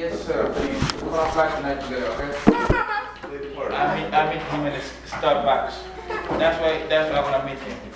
Yes, sir. Please come on back tonight together, okay? I meet, I meet him in the Starbucks. That's why, that's why I want to meet him.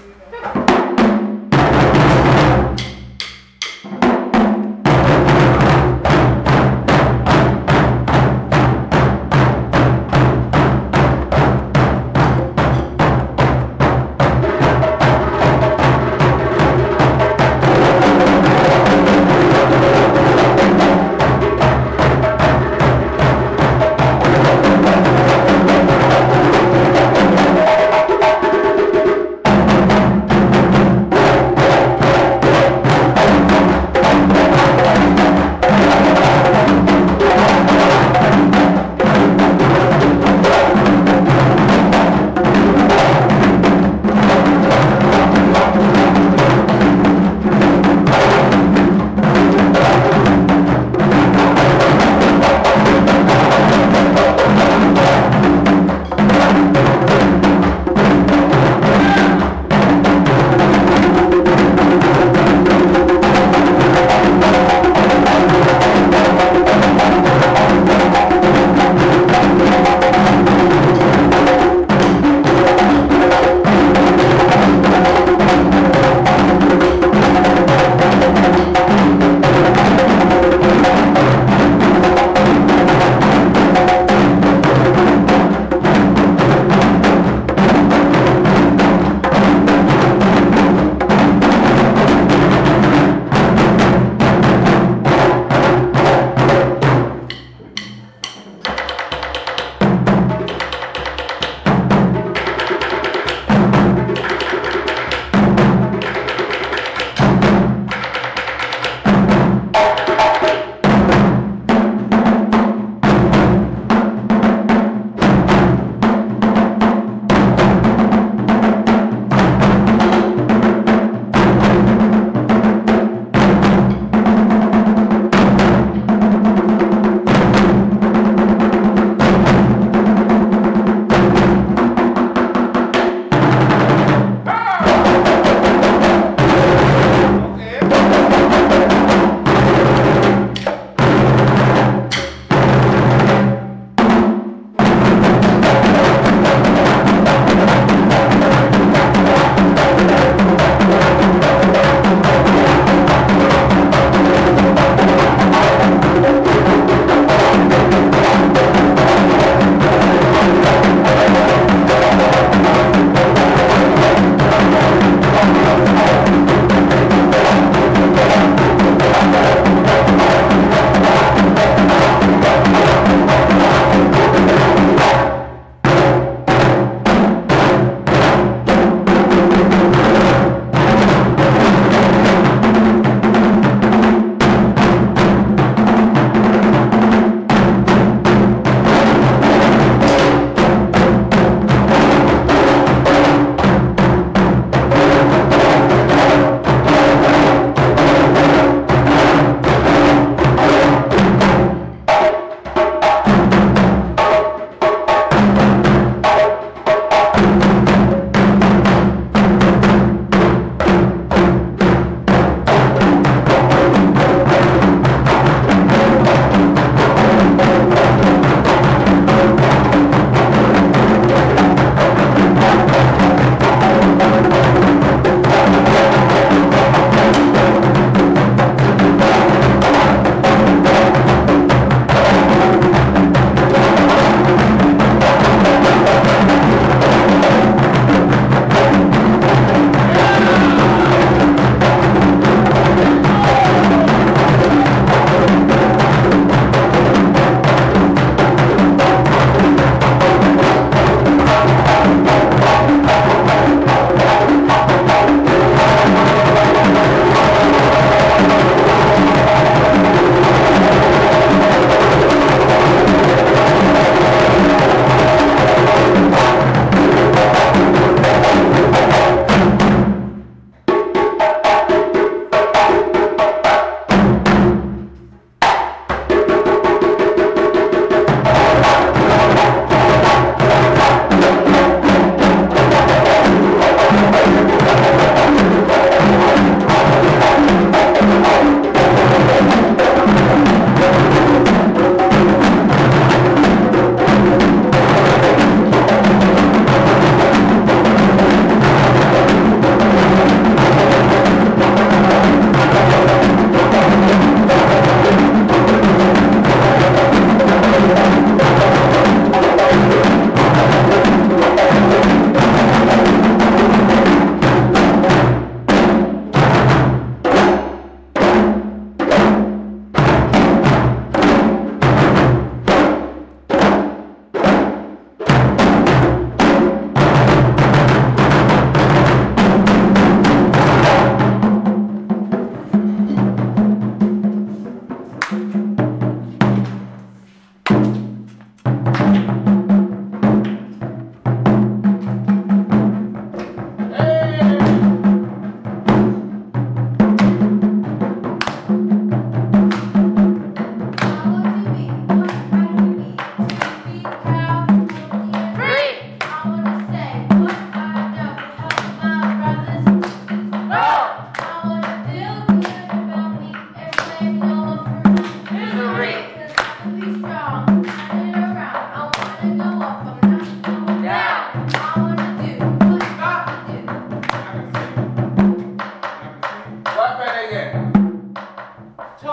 You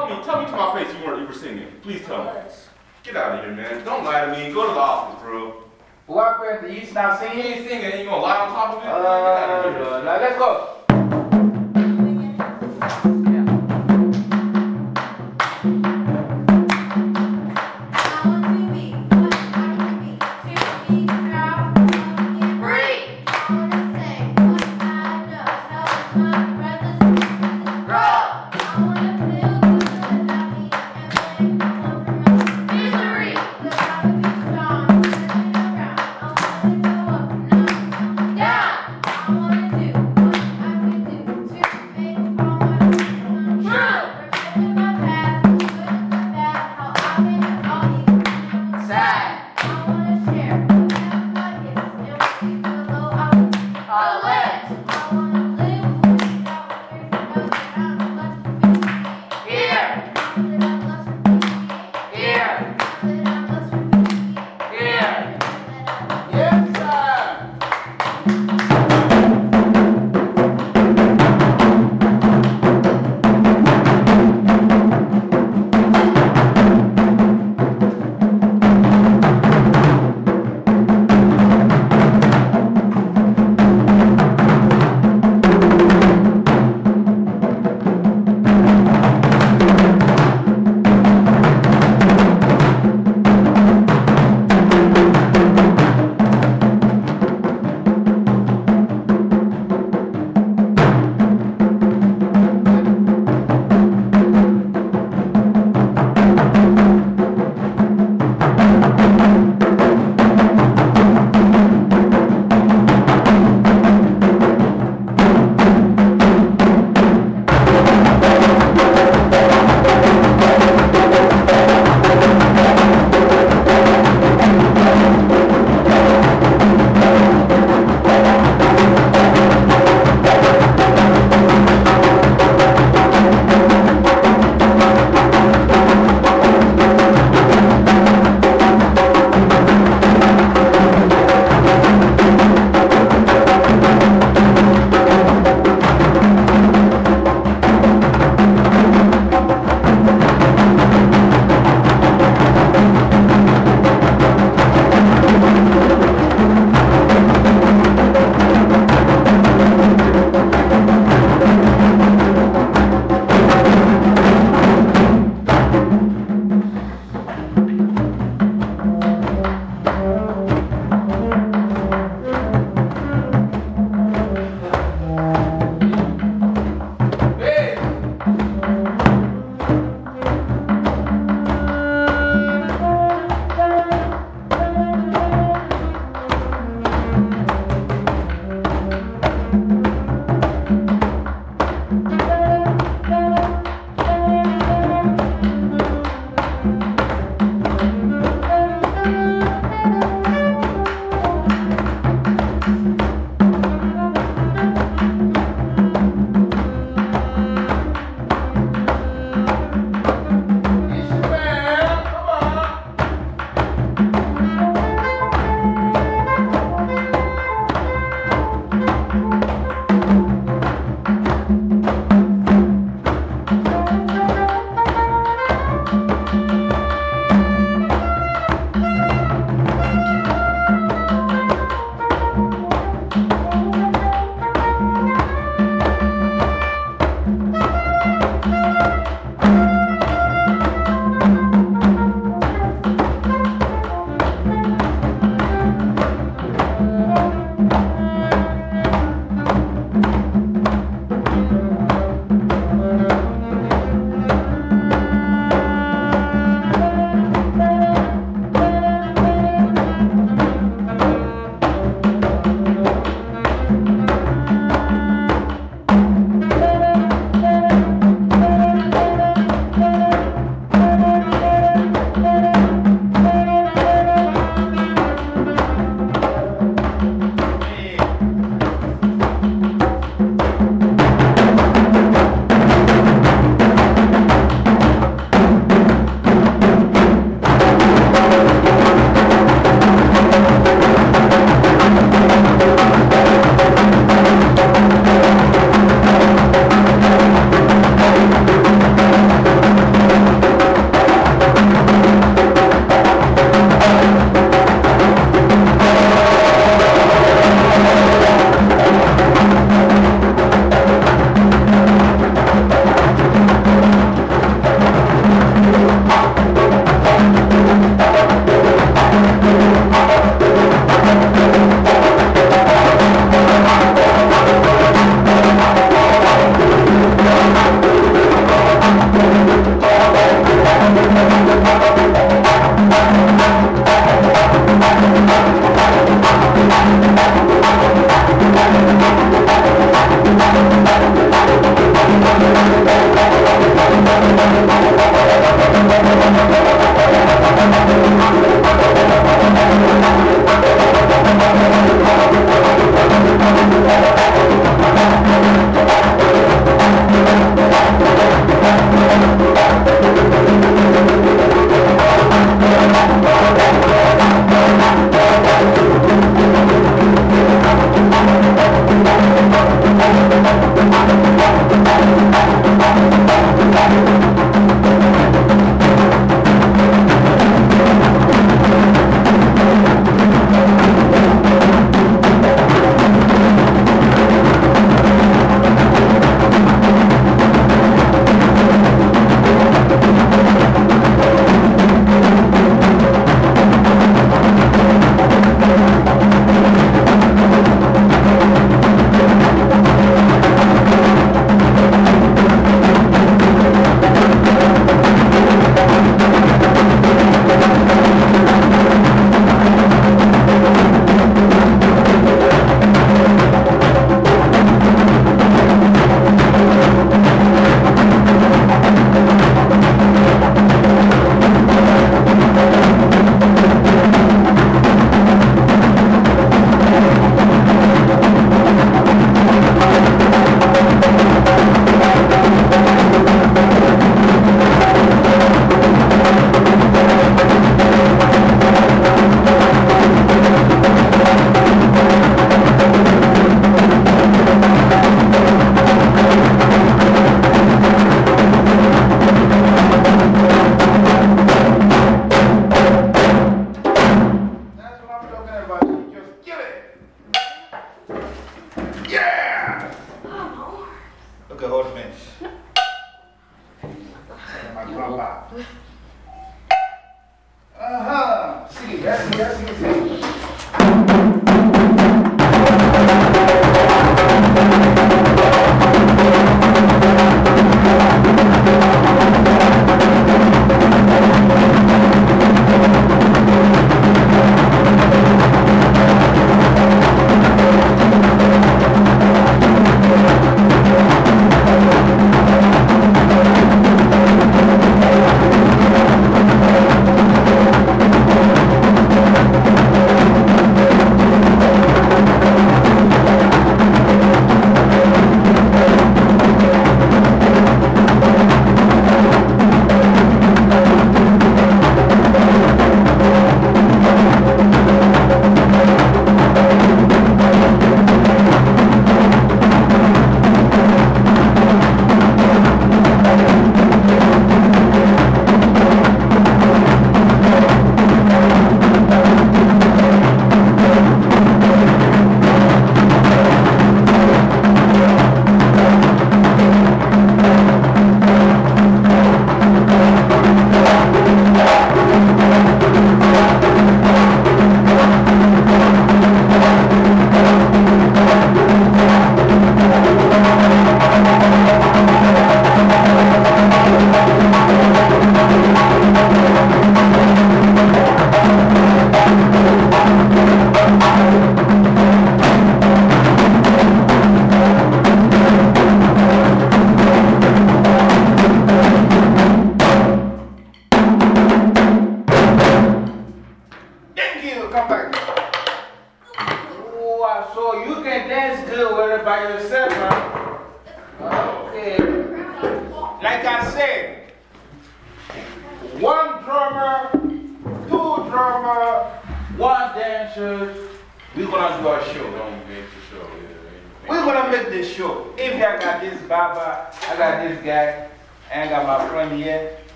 weren't, you were singing. Please tell me. Get out of here, man. Don't lie to me. Go to the office, bro. What? You stop You singing? ain't singing and you gonna lie on top of it? Uh, Get out of here. now let's go.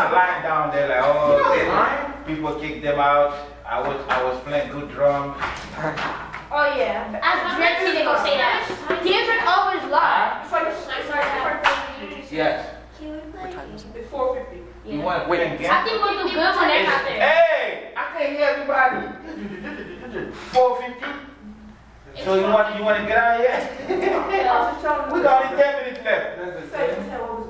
Not lying down there like, oh, No, they they- lying. people kick them out. I was, I was playing good drums. Oh, yeah. As Drake, they gonna say that. Kendrick always lie. Yes. It's four fifty. You want to play again? I think we'll do good when they're not there. Hey, I can't hear everybody. 450? So you want, you want to get out of here? we got only 10 minutes left.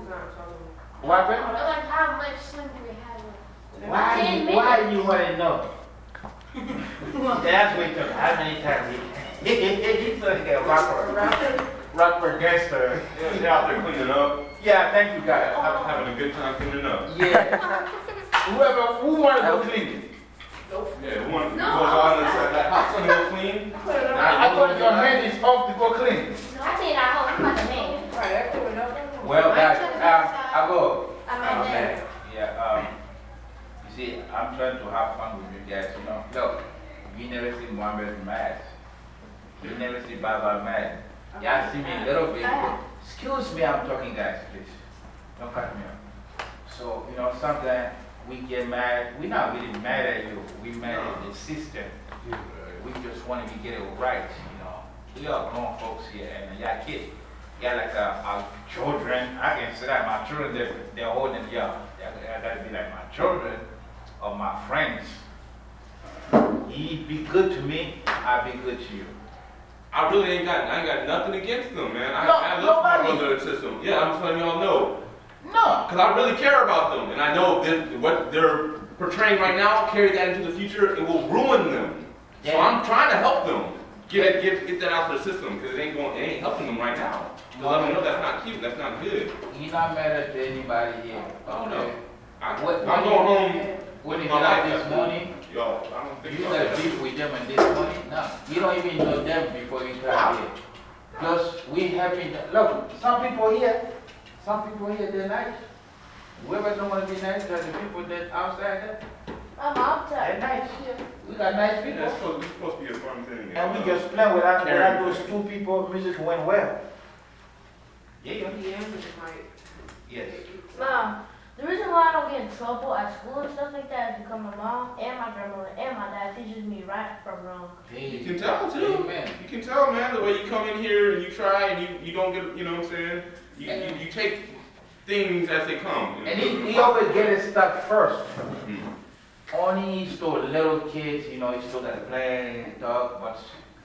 What happened? Like, how much swim do we have? Why, Ten you- minutes. why you want to know? That's what he took. How many times he, he's going to get rapper, rapper gangster. Yeah, they're out there cleaning up, Yeah, thank you guys. having, having a good time cleaning up. Yeah. Whoever, who want to go clean it? Yeah, we want to go out and say that hot sun go clean. I, I thought your hand is off to go clean. I say that home, I'm like a man. Well, guys, um, I go. I'm Um, a man. Yeah, um, you see, I'm trying to have fun with you guys, you know. Look, you never see Muhammad mad. You never see Baba mad. Y'all see me a little bit. Excuse me, I'm talking, guys, please. Don't cut me off. So, you know, sometimes we get mad. We're not really mad at you. We mad at the system. We just want to get it right, you know. We are grown folks here, and y'all kids. Yeah, like uh, our children, I can say that my children, they're, they're holding, yeah, I gotta be like my children or my friends. He be good to me, I be good to you. I really ain't got, I ain't got nothing against them, man. I, No, I love my nobody. brother and sister. Yeah, I'm just letting y'all know. No, Because I really care about them. And I know that what they're portraying right now, carry that into the future, it will ruin them. So I'm trying to help them. Get, it, get, get that out of their system because it ain't going, it ain't helping them right now. To let them know that's not cute, that's not good. he not mad at anybody here. Oh, no. okay? I, What- I'm going home. When you with get my out this that's morning, Yo, I don't think you about got that. beef with them and this morning? No, you don't even know them before you come here. Plus, we happy, look, some people here, some people here, they're nice. Whoever don't want to be nice, are the people that outside there. I'm They're outside. nice. We got nice Yeah, that's people. supposed, it's supposed to be a fun thing. And we just play without, Caring. without those two people, music went well. Yeah, yeah. Yes. Mom, the reason why I don't get in trouble at school and stuff like that is because my mom and my grandmother and my dad teaches me right from wrong. You can tell too. Amen. You can tell, man, the way you come in here and you try and you, you don't get, you know what I'm saying? You, you, you take things as they come. And he, he always get his stuff first. Mhm. Only still little kids, you know, he still got to play, talk, but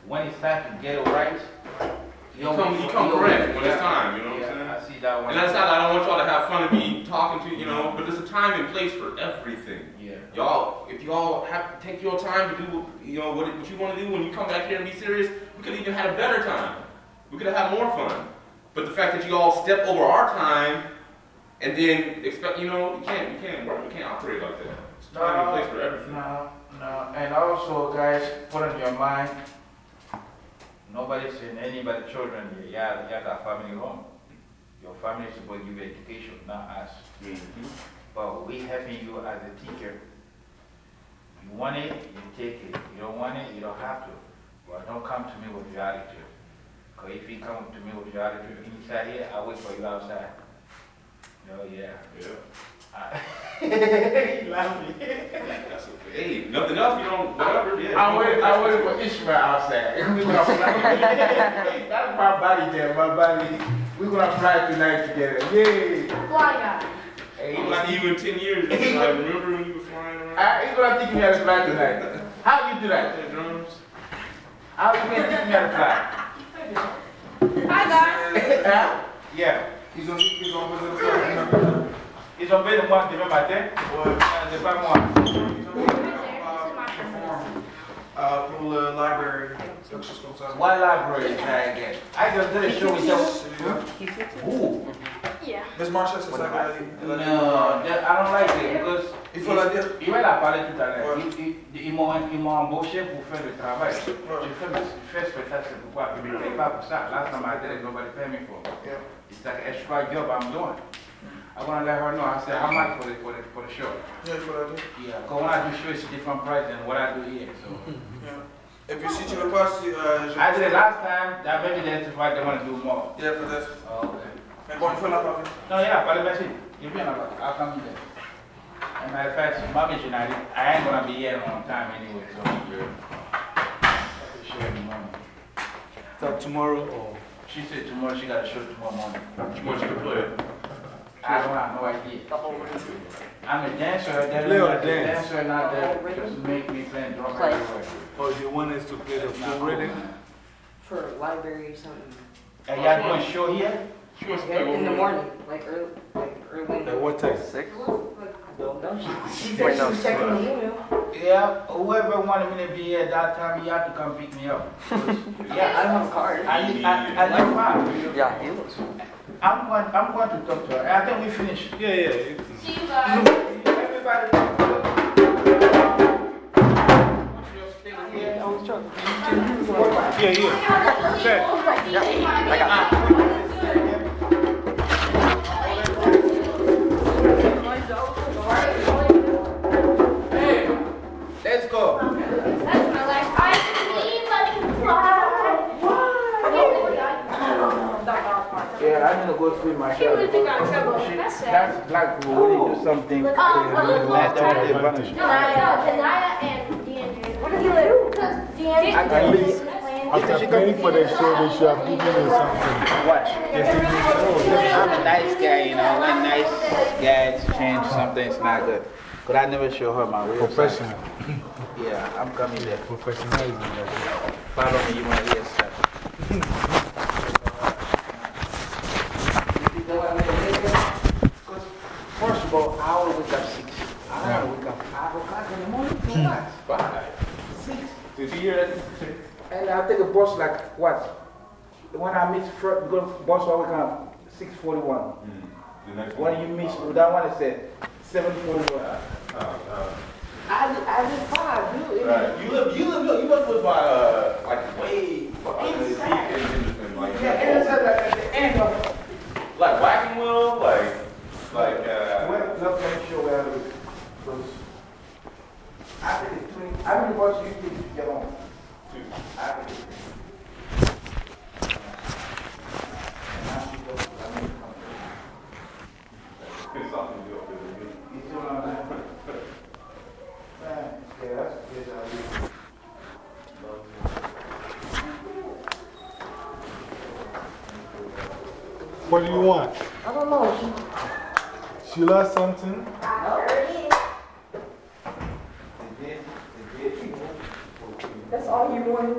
when it's time to get it right, he You come, you come he always- correct when it's time, you know what I'm saying? I see that one. And that's not, I don't want y'all to have fun of me talking to you, you know, but there's a time and place for everything. Yeah. Y'all, if y'all have to take your time to do, you know, what, what you want to do when you come back here and be serious, we could even had a better time. We could have had more fun. But the fact that you all step over our time and then expect, you know, you can't, you can't, you can't operate like that. It's time and place for everything. No, no, and also, guys, put in your mind, nobody's in anybody children here. Yeah, you got family home. Your family is supposed to give you education, not us. Mhm. But we helping you as a teacher. You want it, you take it. You don't want it, you don't have to. But don't come to me with your attitude. Because if you come to me with your attitude inside here, I'll wait for you outside. Oh, yeah. Yeah. I- He laughing. That's okay. Hey, nothing else, you don't, whatever, yeah. I'm waiting, I'm waiting for Ishmael outside. We're gonna fly. That's my body there, my body. We're gonna fly tonight together. Yay! Fly guy. Hey, I'm not you in 10 years. Like, remember when you were flying around? Ah, I, he's gonna teach me how to fly tonight. How you do that? The drums? How you gonna teach me how to fly? Hi guys. Huh? Yeah. Ils ont dit qu'ils ont besoin de ça. Ils ont besoin de moi demain matin. Ouais. Euh, C'est pas moi. Euh, pour le library, quelque chose comme ça. What library is that again? I just did a show with you. Ooh. Yeah. Miss Marsha, c'est ça qu'elle a dit? No, I don't like it because. Il faut la dire. Il va la parler tout à l'heure. Ils- m'ont embauché pour faire le travail. Je fais je fais spectacle, c'est pourquoi? Pas pour ça. Last time I did it, nobody paid me for it. Yeah. It's like an extra job I'm doing. I want to let her know. I said, how much for the, for the, for the show? Yeah, il faut la dire. Yeah, because when I do show, it's a different price than what I do here. So. Yeah. Et puis si tu veux pas, si, euh, je. I did it last time, that maybe that's why they want to do more. Yeah, peut-être. Oh, okay. Mais bon, il faut la parler. No, yeah, but let's see. You'll be in a I'll come there. As a matter of fact, Mommy tonight, I ain't going to be here on time anyway, so I'm good. I show in the morning. So tomorrow or? She said tomorrow she got a show tomorrow morning. What you can play? I don't have no idea. I'm a dancer, that Play or means I'm a dance? dancer, not that just make me play drum everywhere. Or you want us to play the full rhythm? for library or something. And y'all doing a show here? She wants to In the morning, like early, like early. the- At what time? I don't know. She Wait, said she was checking the email. Yeah, whoever wanted me to be here at that time, you have to come pick me up. Yeah, I don't have a card. I, I, I live far. Yeah, he looks. I'm going, I'm going to talk to her. I think we finished. Yeah, yeah. See you guys. Everybody. Yeah, yeah. Let's Yeah, I need to go see my She really think I'm trouble. That's sad. That's black people when do something. Look, Last look, time they vanish. Denaya, Denaya and DeAndre. What are you doing? Because DeAndre can is leave. playing. After paying for the show, they should have given you something. Watch. They said, this I'm a nice guy, you know. When nice guys change something, it's not good. But I never show her my is real side. professional. Yeah, I'm coming there. Professionalism. Follow me, you want to hear stuff. Because, first of all, I will wake up 6. I to wake up 5 o'clock in the morning. For what? 5. 6. Did you hear that? And I take a bus like what? When I miss go bus I wake up 641. The next When you miss, that one is said 741. I, li- I live five, dude. Right. You live, you live, you must live by, uh, like, way, inside. Like, Yeah, and it's at the, end of like Wackenville, like, like, uh, where I live. Because I think it's 20. How many bucks you think to get on? two. I think it's three. And now she goes, I mean, come. It's something to do with it. You still on that? Man, yeah, that's good. I live. What do you want? I don't know. She, She lost something? that's all you wanted.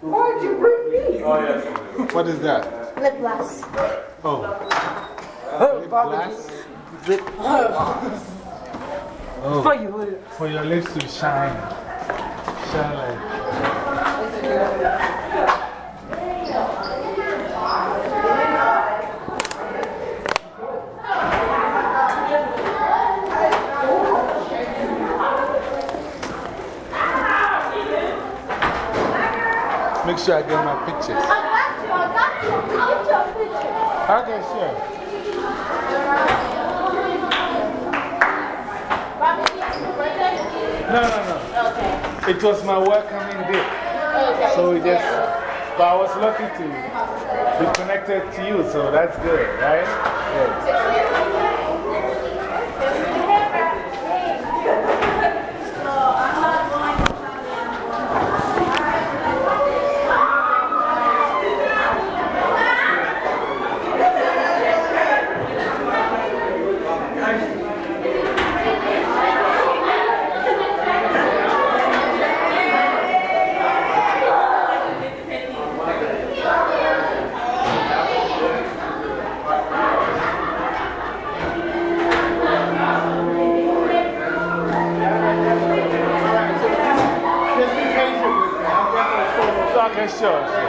Why'd you bring me? Oh, yeah. What is that? Lip gloss. Oh. Lip gloss? Oh, For you, would for your lips to shine. Shine like. Make sure I get my pictures. I got you. I got you. I'll take a picture. Okay, sure. Robert, you have to write that? No, no, no. Okay. It was my welcoming day. Okay. So we just, but I was lucky to be connected to you, so that's good, right? Good. Okay, sure,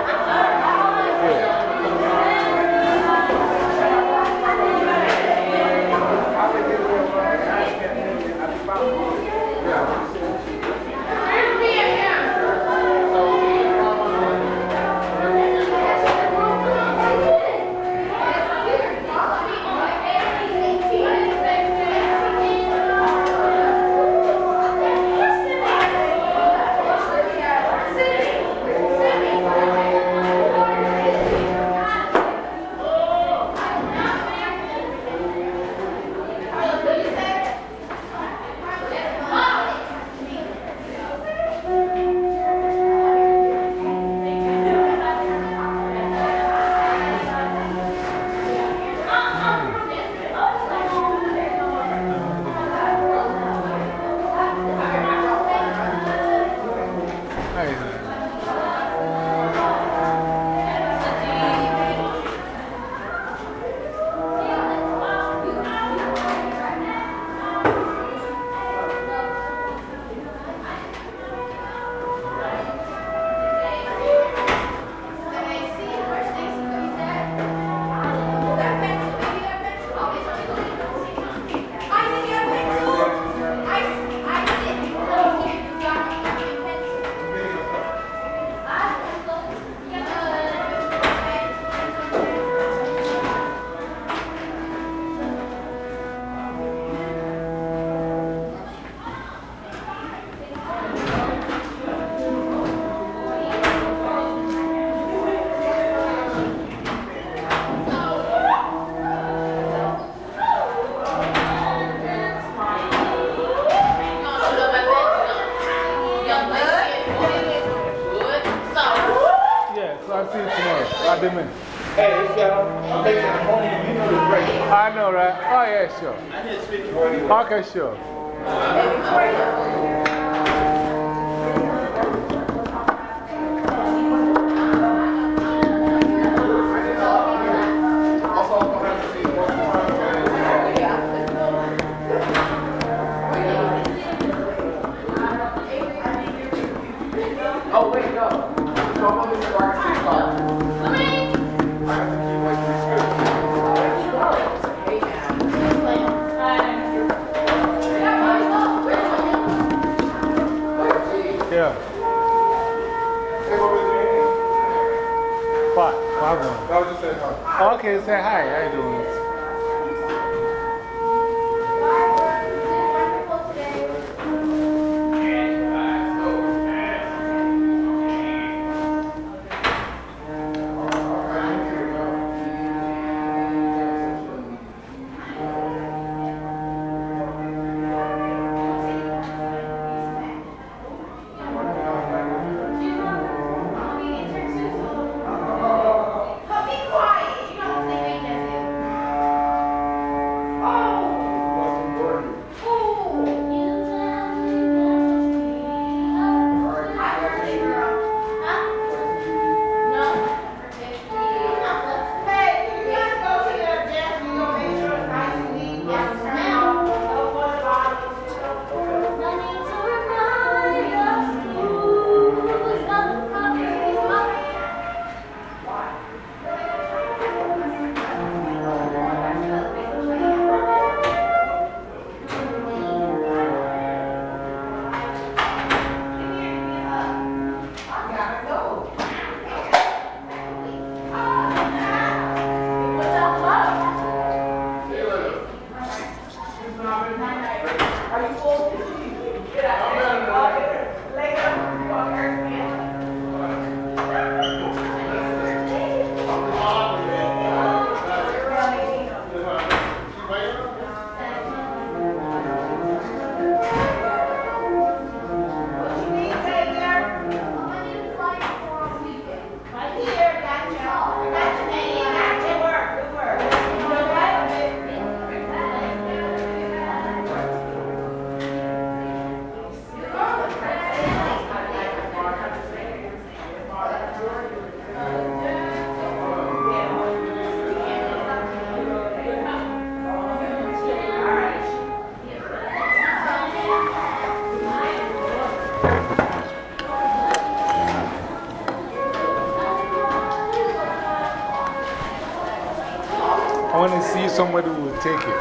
take it.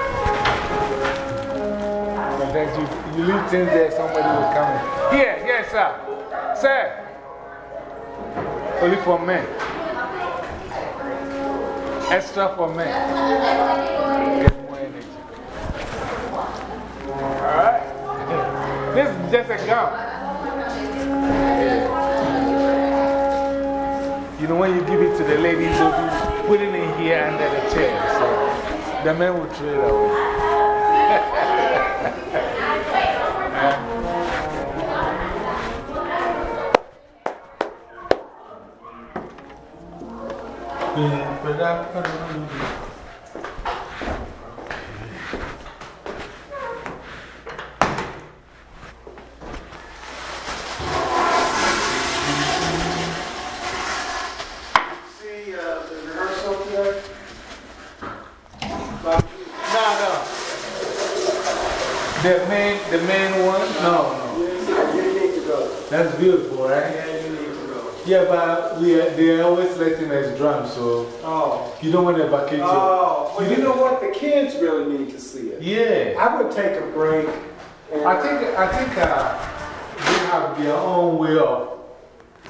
Sometimes you, you leave things there, somebody will come. Here, yes, sir. Sir. Only for men. Extra for men. Get more energy. Alright? This is just a gum. You know, when you give it to the ladies, they'll be putting it here under the chair. The men will throw it away. See uh, the rehearsal today? No, no. The main, the main one? No, no. You need to go. That's beautiful, right? Yeah, you need to go. Yeah, but we are, they're always letting us drum, so Oh. You don't want to vacate. Oh, well, you know what? The kids really need to see it. Yeah. I would take a break. I think, I think uh, they have their own way of,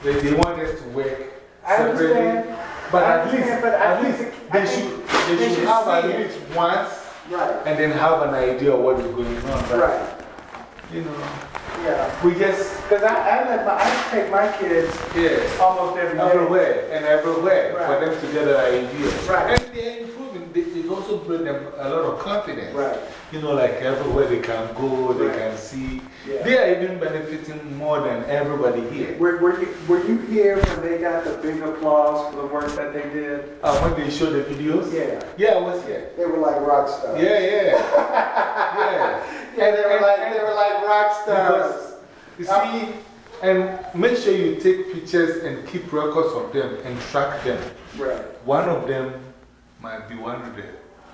they, they want us to work I separately. understand. But I at least, but at least they should, they they should have at see it. least once Right, and then have an idea of what is going on. But, right. You know, Yeah. we just, Because I, I, let my, I take my kids yeah. almost every day. Everywhere and everywhere for them to get an idea. Right. And they're improving. They, it also brings them a lot of confidence. Right. You know, like everywhere they can go, they Right. can see. Yeah. They are even benefiting more than everybody here. Were, were, you, were you here when they got the big applause for the work that they did? Uh, when they showed the videos? Yeah. Yeah, I was here. They were like rock stars. Yeah, yeah. yeah. Yeah, they were And- like, they were like rock stars. You see, and make sure you take pictures and keep records of them and track them. Right. One of them might be one of the,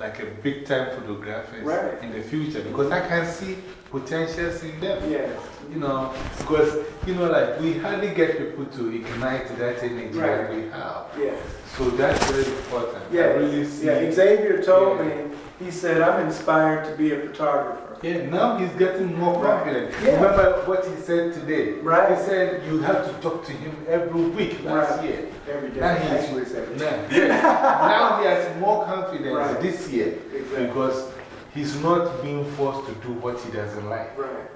like a big time photographers Right. in the future because I can see potentials in them. Yes. You know, because, you know, like we hardly get people to ignite that energy that we have. Yes. So that's very important. I really see. Yeah, Xavier told Yeah. me, he said, I'm inspired to be a photographer. Yeah, now he's getting more Right. confident. Yeah. Remember what he said today? Right. He said you have to talk to him every week last Right. year. Every day. Now, he's, Actually, it's every day. now, now he has more confidence Right. this year Exactly. because he's not being forced to do what he doesn't like. Right.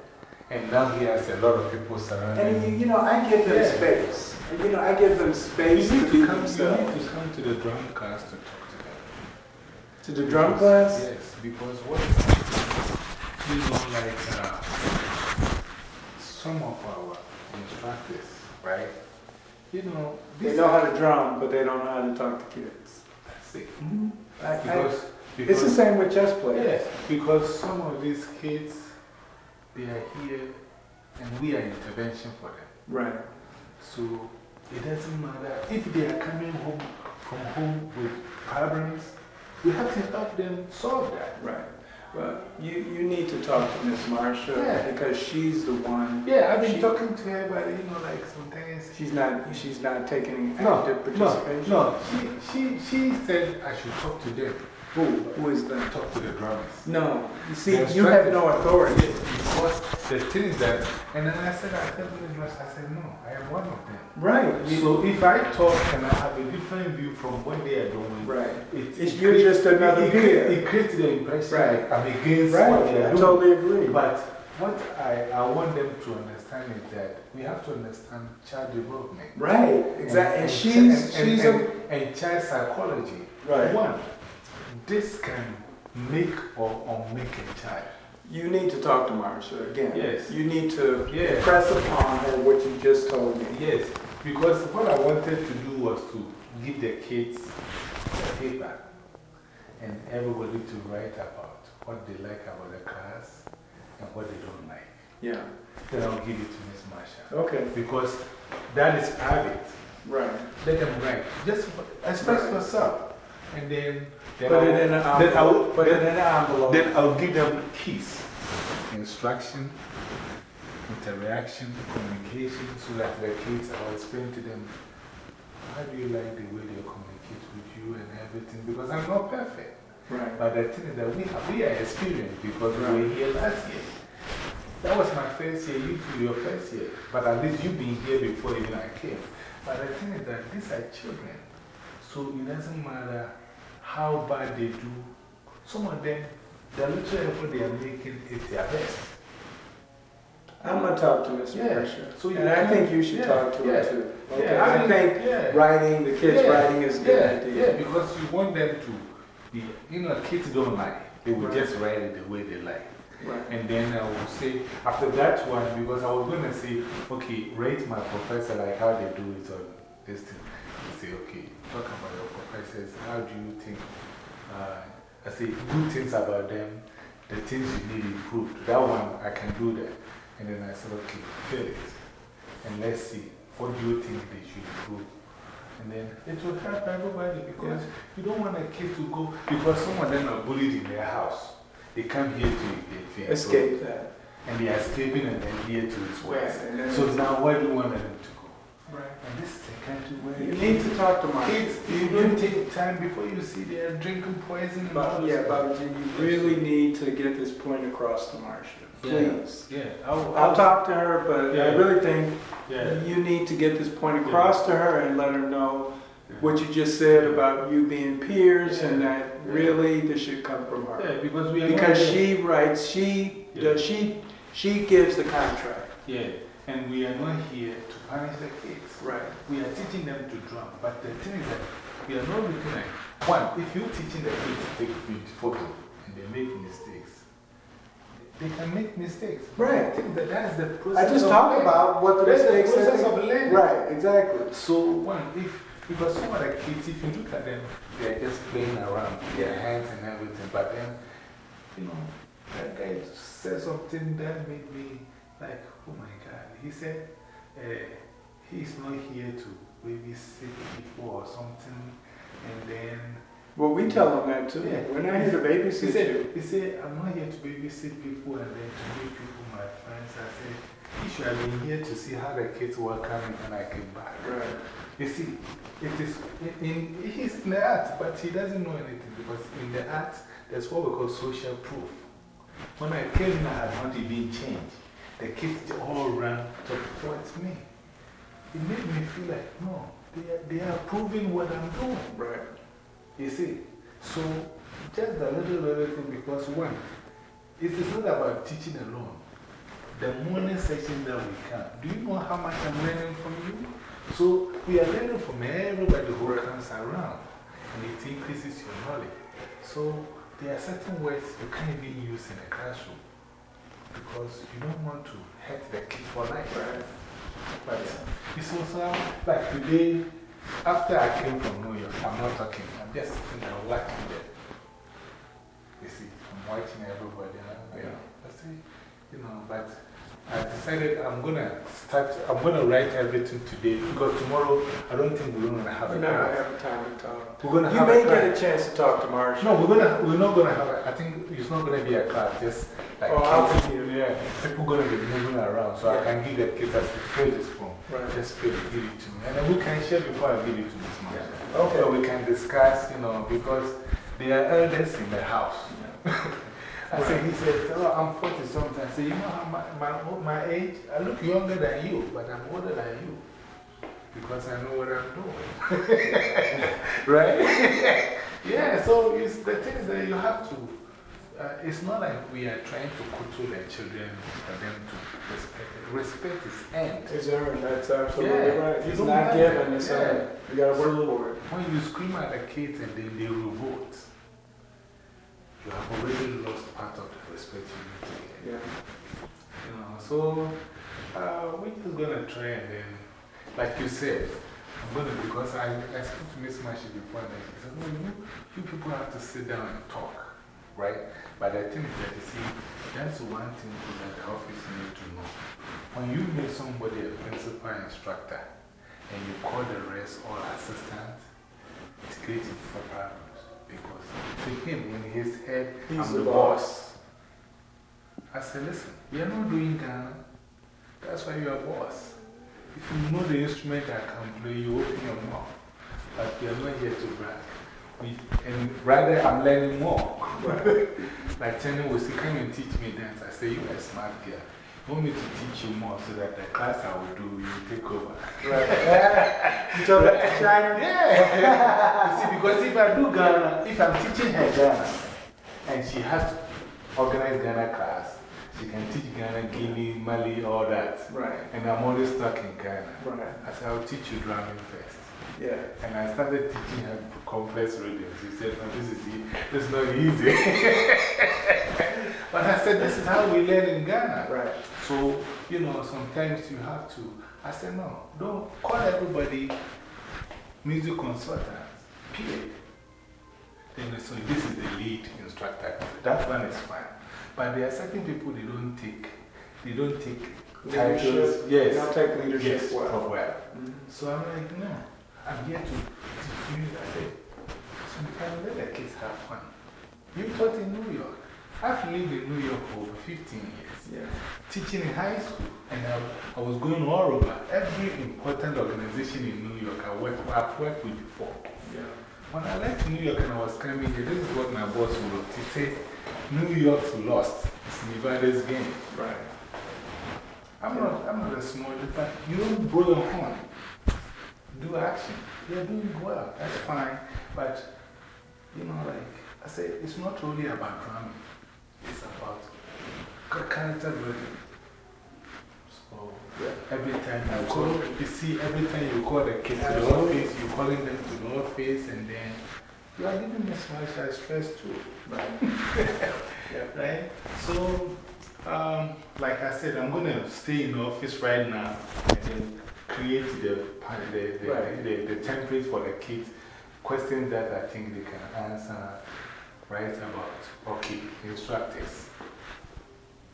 And now he has a lot of people surrounding him. And you, you know, I give them Yeah. space. And, you know, I give them space to to, be come, you need to come to the drum class to talk to them. To the drum class? Yes, because what, you know, like uh, some of our instructors, right? You know, They know how to drum, but they don't know how to talk to kids. That's it. I- I- Because, It's the same with chess players. yes, because some of these kids, they are here and we are intervention for them. Right. So it doesn't matter if they are coming home from home with problems, we have to help them solve that. Right. Well, you, you need to talk to Miss Marsha Yeah. because she's the one. Yeah, I've been She- talking to her, but you know, like sometimes. She's not, she's not taking No, active no, participation. no. She, she, she said I should talk to them. Who? Who is that? Talk to the drummers. No. You see, The you have no authority. Because the thing is that, and then I said, I said, I said, no, I am one of them. Right. So if I talk and I have a different view from what they are doing, Right. it, It's- it you're just another it, creates- It creates the impression Right. I'm against Right. what they are I doing. totally agree. But what I, I want them to understand is that we have to understand child development. Right. Exactly. And, chi- she's, and, she's and, a. and, and child psychology. Right. One, this can make or unmake a child. You need to talk to Marsha again. Yes. You need to press upon her what you just told me. Yes, because what I wanted to do was to give the kids a paper and everybody to write about what they like about the class and what they don't like. Yeah. Then I'll give it to Miss Marsha. Okay. Because that is private. Right. Let them write. Just express Right. yourself. And then, then, Put I'll, it in an then, I'll. It then, in an envelope. then I'll give them keys, instruction, interaction, communication, so that the kids, I'll explain to them, how do you like the way they communicate with you and everything? Because I'm not perfect. Right. But the thing is that we, have, we are experienced because we were here last year. That was my first year, you two, your first year. But at least you've been here before even I came. But the thing is that these are children. So it doesn't matter how bad they do. Some of them, the little effort they are making is their best. I'm going to talk to Miss Yeah. So you and I think you should yeah, talk to yeah. her too. Okay? Yeah, I I, think writing, the kids writing is a good yeah, idea. Yeah, because you want them to be, you know, kids don't lie. They will Right. just write it the way they like. Right. And then I will say, after that one, because I was going to say, okay, rate my professor like how they do it on this thing. You say, okay, talk about your professors. How do you think? Uh, I say, good things about them, the things you need improved. That one, I can do that. And then I said, okay, fill it. And let's see, what do you think they should do? And then it will help everybody because you don't want a kid to go, because some of them are bullied in their house. They come here to Escape that. And they are escaping and then here to its west. Right, So now where do you want them to go? Right. And this is a country where You need to talk to Mark. kids, you don't take time before you see they are drinking poison. and But, this yeah, stuff. Babaji, you really need to get this point across to Marcia. Please. Yeah, I'll, I'll talk to her, but I really think Yeah. you need to get this point across to her and let her know what you just said about you being peers and that really this should come from her. Yeah, because we are Because she writes, she, Yeah. does, she, she gives the contract. Yeah, and we are not here to punish the kids. Right. We are teaching them to drum. But the thing is that we are not looking at one, if you're teaching the kids to take vid- photo and they make mistakes, they can make mistakes. Right. I think that that's the process. I just talked about what the That's mistakes process of learning. Right, exactly. So, one, if, because some of the kids, if you look at them, they're just playing around with their hands and everything. But then, you know, that guy said something that made me like, oh my God. He said uh, he's not here to babysit people or something. And then Well, we tell them that too. Yeah. We're not here to he babysit you. said, he said, I'm not here to babysit people and then to make people my friends. I said, he should have been here to see how the kids were coming when I came back. Right. You see, it is in, in, he's in the arts, but he doesn't know anything because in the arts, there's what we call social proof. When I came in, I had not even changed. The kids all ran towards me. It made me feel like, no, they are, they are proving what I'm doing. Right. You see, so just a little, little thing because one, it is not about teaching alone. The morning session that we come, do you know how much I'm learning from you? So we are learning from everybody who comes around and it increases your knowledge. So there are certain words you can't even use in a classroom because you don't want to hurt the kid for life. Right. But it's also like today, after I came from New York, I'm not talking, I'm just sitting there watching them. You see, I'm watching everybody. You know, I see, you know, but I decided I'm going to start, I'm going to write everything today because tomorrow I don't think we're going to have a We're not going to class. have time to talk. We're to You have may a class. get a chance to talk to Marcia. No, we're, gonna, we're not going to have, a, I think it's not going to be a class, just like Oh, I'll kids, give you- yeah, people going to be moving around. So I can give the kids as fill this form. Right. Just give it to me. And then we can share before I give it to Miss Marcia. Okay. So we can discuss, you know, because they are elders in the house. I said, he said, oh, I'm 40 something. I said, you know how my, my, my age? I look younger than you, but I'm older than you. Because I know what I'm doing. right? yeah, so it's the things that you have to. Uh, it's not like we are trying to control the children for them to respect. it. Respect is earned. It's earned. That's absolutely Yeah, right. It's don't given, it. it's earned. You got to work for it. When you scream at the kids and then they revolt, you have already lost part of the respect you need to get. Yeah. You know, so uh, we're just going to try and then, like you said, I'm going to, because I, I spoke to Miss Mashi before and she said, no, you, you people have to sit down and talk, right? But the thing is that, you see, that's one thing that the office need to know. When you make somebody a principal instructor and you call the rest all assistants, it's creating for problems. Because to him, in his head, He's I'm the the boss. I said, listen, we are not doing Ghana. That's why you are boss. If you know the instrument I can play, you open your mouth. But we are not here to brag. We- And rather, I'm learning more. like Tenny was, he come and teach me dance. I say, You're a smart girl. Want me to teach you more so that the class I will do, you take over. That to China? Yeah. you see, because if I do Ghana, if I'm teaching her Ghana, and she has to organize Ghana class, she can teach Ghana, Guinea, Mali, all that. Right. And I'm always stuck in Ghana. Right. I said, I'll teach you drumming first. Yeah. And I started teaching her complex rhythms. She said, no, this is, e this is not easy. but I said, this is how we learn in Ghana. Right. So, you know, sometimes you have to. I said, no, don't call everybody music consultants, period. Then they say, this is the lead instructor. That one is fine. But there are certain people they don't take, they don't take titles. Leadership? Yes. They don't take leadership yes, well. for well. Mm-hmm. So I'm like, no, I'm here to teach you. I said, sometimes let the kids have fun. You taught in New York. I've lived in New York for over 15 years. Yeah. Teaching in high school. And I, I was going all over. Every important organization in New York I worked, I've worked with before. Yeah. When I left New York and I was coming here, this is what my boss wrote. He said, New York's lost. It's Nevada's game. Right. I'm not, I'm not a small, but you don't blow your horn. Do action. You're doing well. That's fine. But, you know, like I say, it's not really about drumming. It's about cha- character building. So, every time you call, you see, every time you call the kids to the office, you're calling them to the office, and then you are giving me much stress too. Right? yeah. right? So, um, like I said, I'm going to stay in the office right now and then create the, the, the, Right. the, the template for the kids, questions that I think they can answer, right? About, okay, instructors,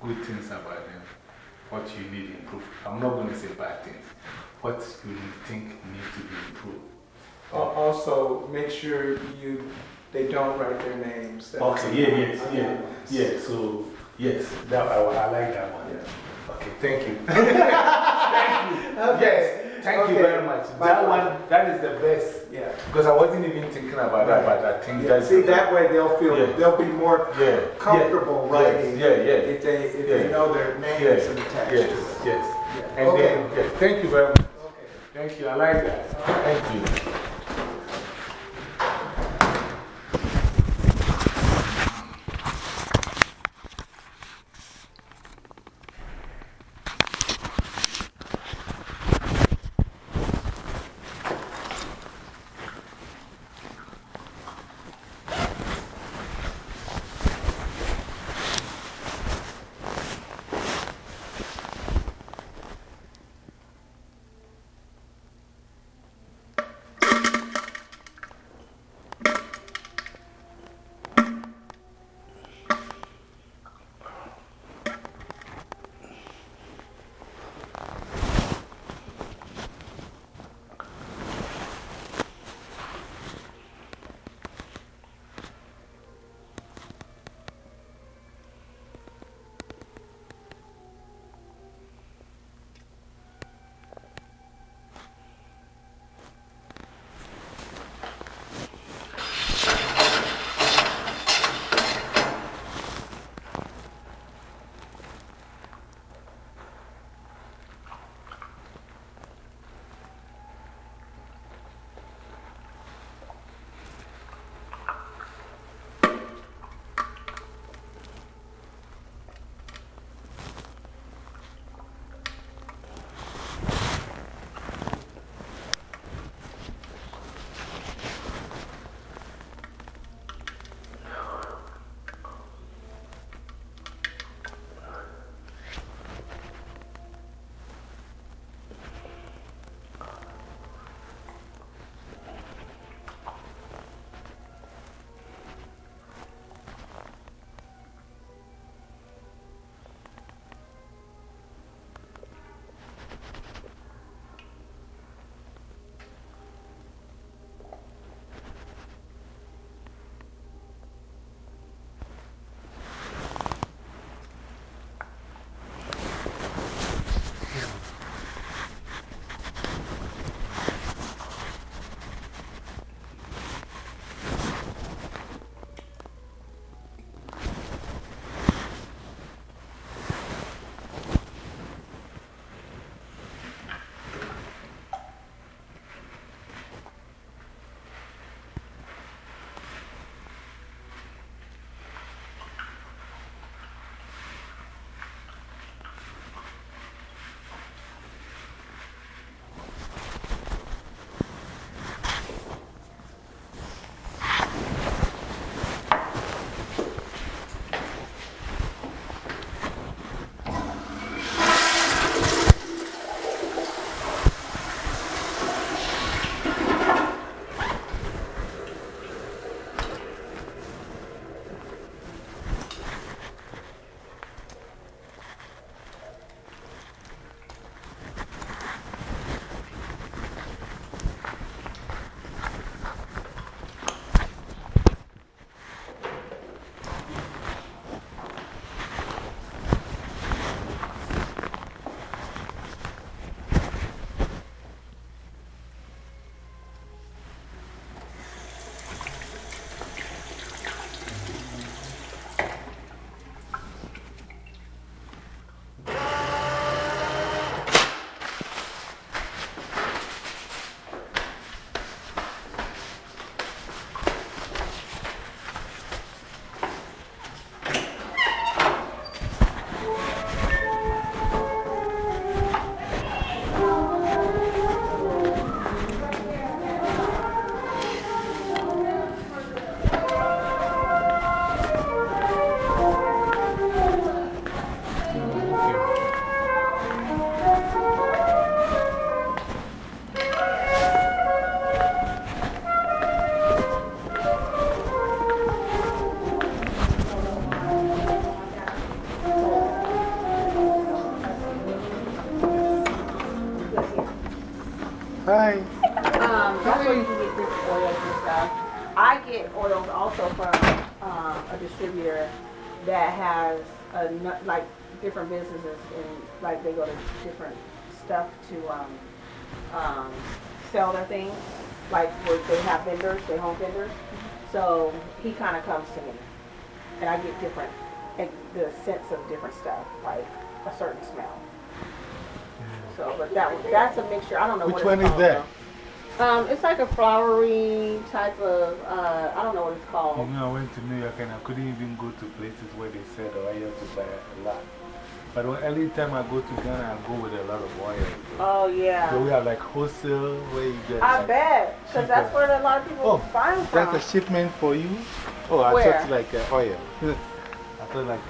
good things about them, what you need to improve. I'm not going to say bad things, what you think needs to be improved. Also, make sure you, they don't write their names. That's- Okay, yeah, yes, yeah, yeah, so, yes, that, I, I like that one. Yeah. Okay, thank you. thank you. Okay. Yes, thank you very much. Bye. That uh, one, that is the best. Yeah. Because I wasn't even thinking about that, but I think Yeah, that's. See, that way they'll feel, Yeah. they'll be more Yeah. comfortable yeah, writing Yeah, yeah. if they, if they know their names Yes, and attached yes, to it. yes. Yeah. And Okay. then, yes, thank you very much. Okay. Thank you, I like that. Thank you. Different businesses and like they go to different stuff to um, um, sell their things. Like where they have vendors, they home vendors. So he kind of comes to me, and I get different, like, the sense of different stuff, like a certain smell. So, but that that's a mixture. I don't know Which what one it's is that? though. Um, it's like a flowery type of, uh, I don't know what it's You called. know, I went to New York and I couldn't even go to places where they sell I oil to buy a lot. But every time I go to Ghana, I go with a lot of oil. Oh, yeah. So we have like wholesale where you get. I like- bet. Because that's where a lot of people Oh, them from. That's a shipment for you? Oh, I Where? thought like uh, oil. I thought like.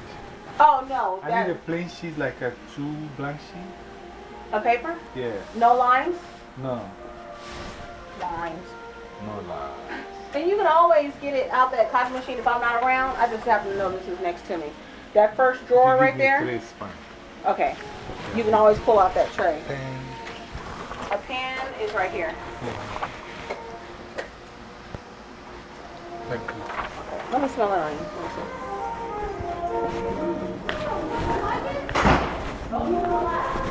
Oh, no. I That, need a plain sheet, like a two blank sheet. a paper? Yeah. No lines? No. Lines. No lie. And you can always get it out that cotton machine if I'm not around. I just happen to know this is next to me. That first drawer right there? Okay. You can always pull out that tray. Pen. A pen is right here. Yeah. Thank you. Let me smell it on you. Let me see.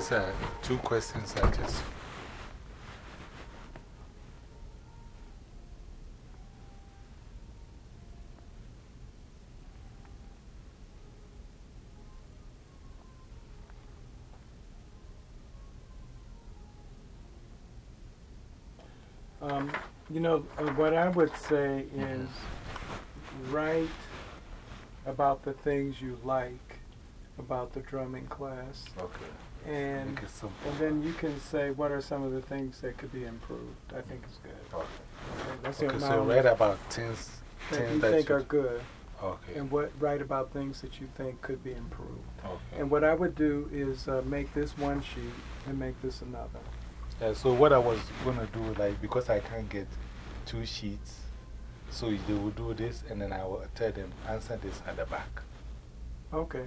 These are two questions I just. Um, you know, uh, what I would say is write about the things you like about the drumming class. Okay. And, Make it simple. and then you can say what are some of the things that could be improved. I think it's good. Okay. Okay, Okay, so write about things, that things you that think you- are good. Okay. And what, write about things that you think could be improved. Okay. And what I would do is uh, make this one sheet and make this another. Yeah, so what I was going to do, like, because I can't get two sheets, so they will do this and then I will tell them, answer this at the back. Okay.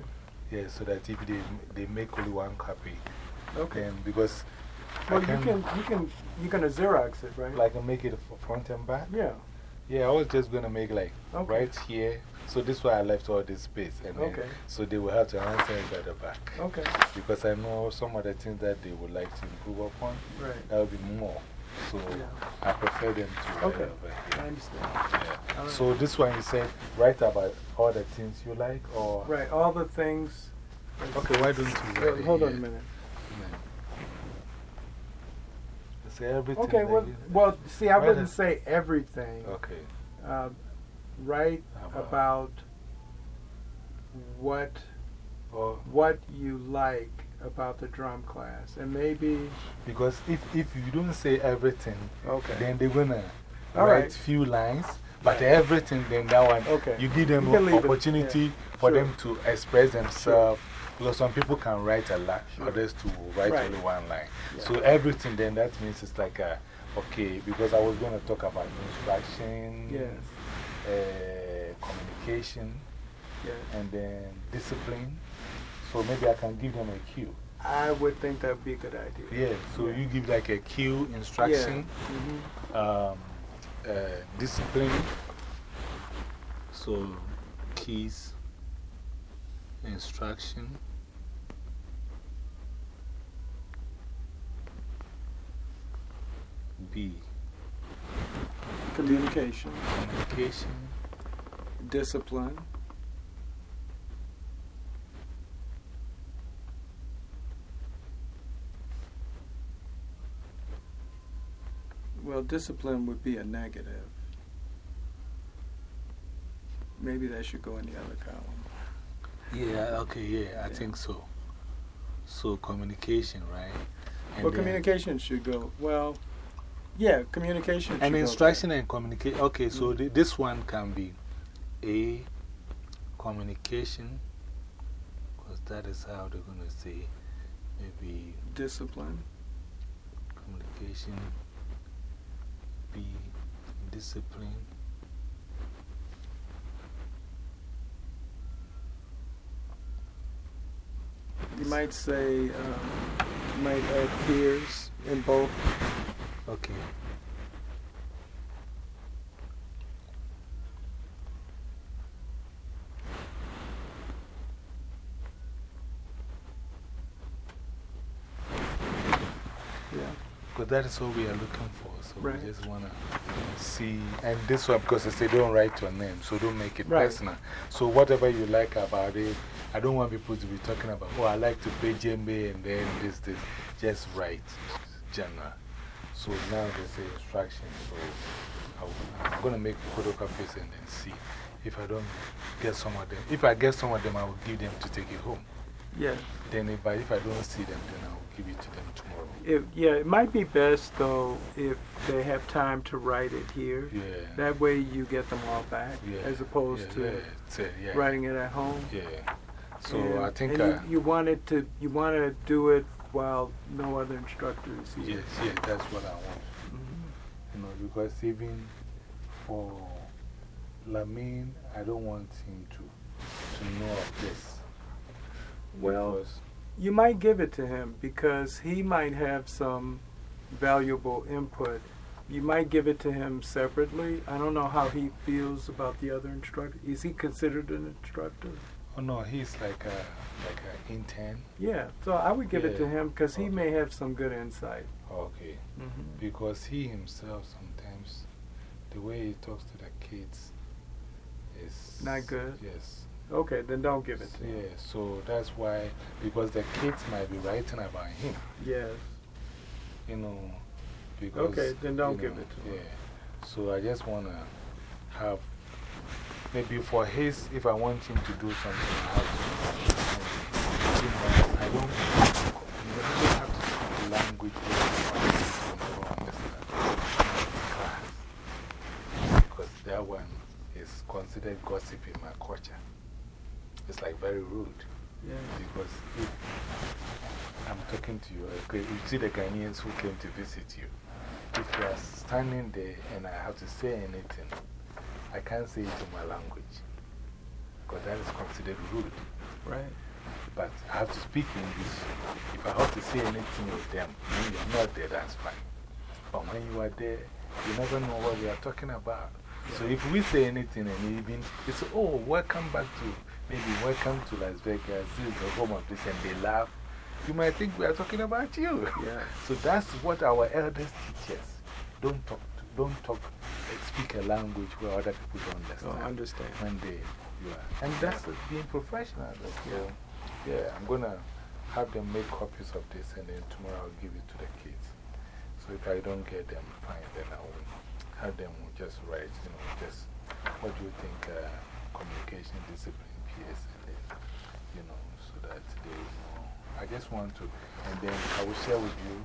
Yeah, so that if they, they make only one copy, Okay. then because Well, you can, you can, you can Xerox it, right? Like make it front and back? Yeah. Yeah, I was just going to make like Okay. right here. So this is why I left all this space. And then, Okay. So they will have to answer it at the back. Okay. Because I know some of the things that they would like to improve upon. Right. That would be more. So Yeah. I prefer them to Okay. over I here. understand. Yeah. Right. So this one you said write about all the things you like or? Right, all the things. Okay, why don't you write it Hold on a minute. Say everything. Okay, well, well, see, I wouldn't say everything. Okay. Uh, write About- about what, Or what you like about the drum class. And maybe, Because if, if you don't say everything, Okay. then they're All write right. few lines. But everything, then that one, Okay. you give them You opportunity yeah. for Sure. them to express themselves. Because some people can write a lot, Sure. others to write Right. only one line. Yeah. So everything, then that means it's like a, okay, because I was going to talk about instruction, yes, uh, communication, yes. and then discipline. So maybe I can give them a cue. I would think that would be a good idea. Yeah, so Yeah. you give like a cue, instruction, Mhm. um, uh, discipline. So, keys, instruction. B, Communication, communication. discipline, well, discipline would be a negative. Maybe that should go in the other column. Yeah, okay, yeah, I think so. So, communication, right? And Well, communication should go, well, yeah, communication And instruction and communication. Okay, so mm. th this one can be A, communication, because that is how they're going to say maybe Discipline, communication, B, discipline. you might say, um, you might add peers in both. Okay. Yeah. Because that is what we are looking for. So Right. we just want to see. And this one, because they say don't write your name, so don't make it Right. personal. So whatever you like about it, I don't want people to be talking about, oh, I like to play djembe and then this, this. Just write general. So now they say instruction. So I'm going to make photocopies and then see. If I don't get some of them, if I get some of them, I will give them to take it home. Yeah. Then if I, if I don't see them, then I will give it to them tomorrow. It, yeah, it might be best though if they have time to write it here. Yeah. That way you get them all back Yeah, as opposed yeah, to yeah, it's, yeah. writing it at home. Yeah. So And- I think and uh, you, you want it to, you want to do it while no other instructor is here. yes, yes, that's what I want. Mhm. You know, because even for Lamine, I don't want him to, to know of this. Well, Because- You might give it to him because he might have some valuable input. You might give it to him separately. I don't know how he feels about the other instructor. Is he considered an instructor? oh no, he's like a, like an intern. Yeah, so I would give it to him because he may have some good insight. Okay. -hmm. Because he himself sometimes, the way he talks to the kids is Not good? Yes. Okay, then don't give it to him. Yeah, so that's why, because the kids might be writing about him. Yes. you know, because. Okay, then don't give know, it to him. Yeah. So I just want to have, maybe for his, if I want him to do something, I have to. You know, I don't, you don't have to speak language that you. Class. Because that one is considered gossip in my culture. It's like very rude. Yeah. Because if I'm talking to you, okay, you see the Ghanaians who came to visit you. If you are standing there and I have to say anything, I can't say it in my language. Because that is considered rude. Right. but I have to speak English. If I have to say anything with them, when you're not there, that's fine. But when you are there, you never know what we are talking about. So if we say anything and even, say, oh, welcome back to, maybe welcome to Las Vegas, this is the home of this, and they laugh, you might think we are talking about you. Yeah. So that's what our elders teach us. Don't talk, to, don't talk, speak a language where other people don't understand. Oh, understand. When they, you are. And that's being professional. So, yeah, I'm going to have them make copies of this and then tomorrow I'll give it to the kids. So if I don't get them, fine, then I will have them just write, you know, just what do you think uh, communication discipline, Then, you know, so that they know. I just want to, and then I will share with you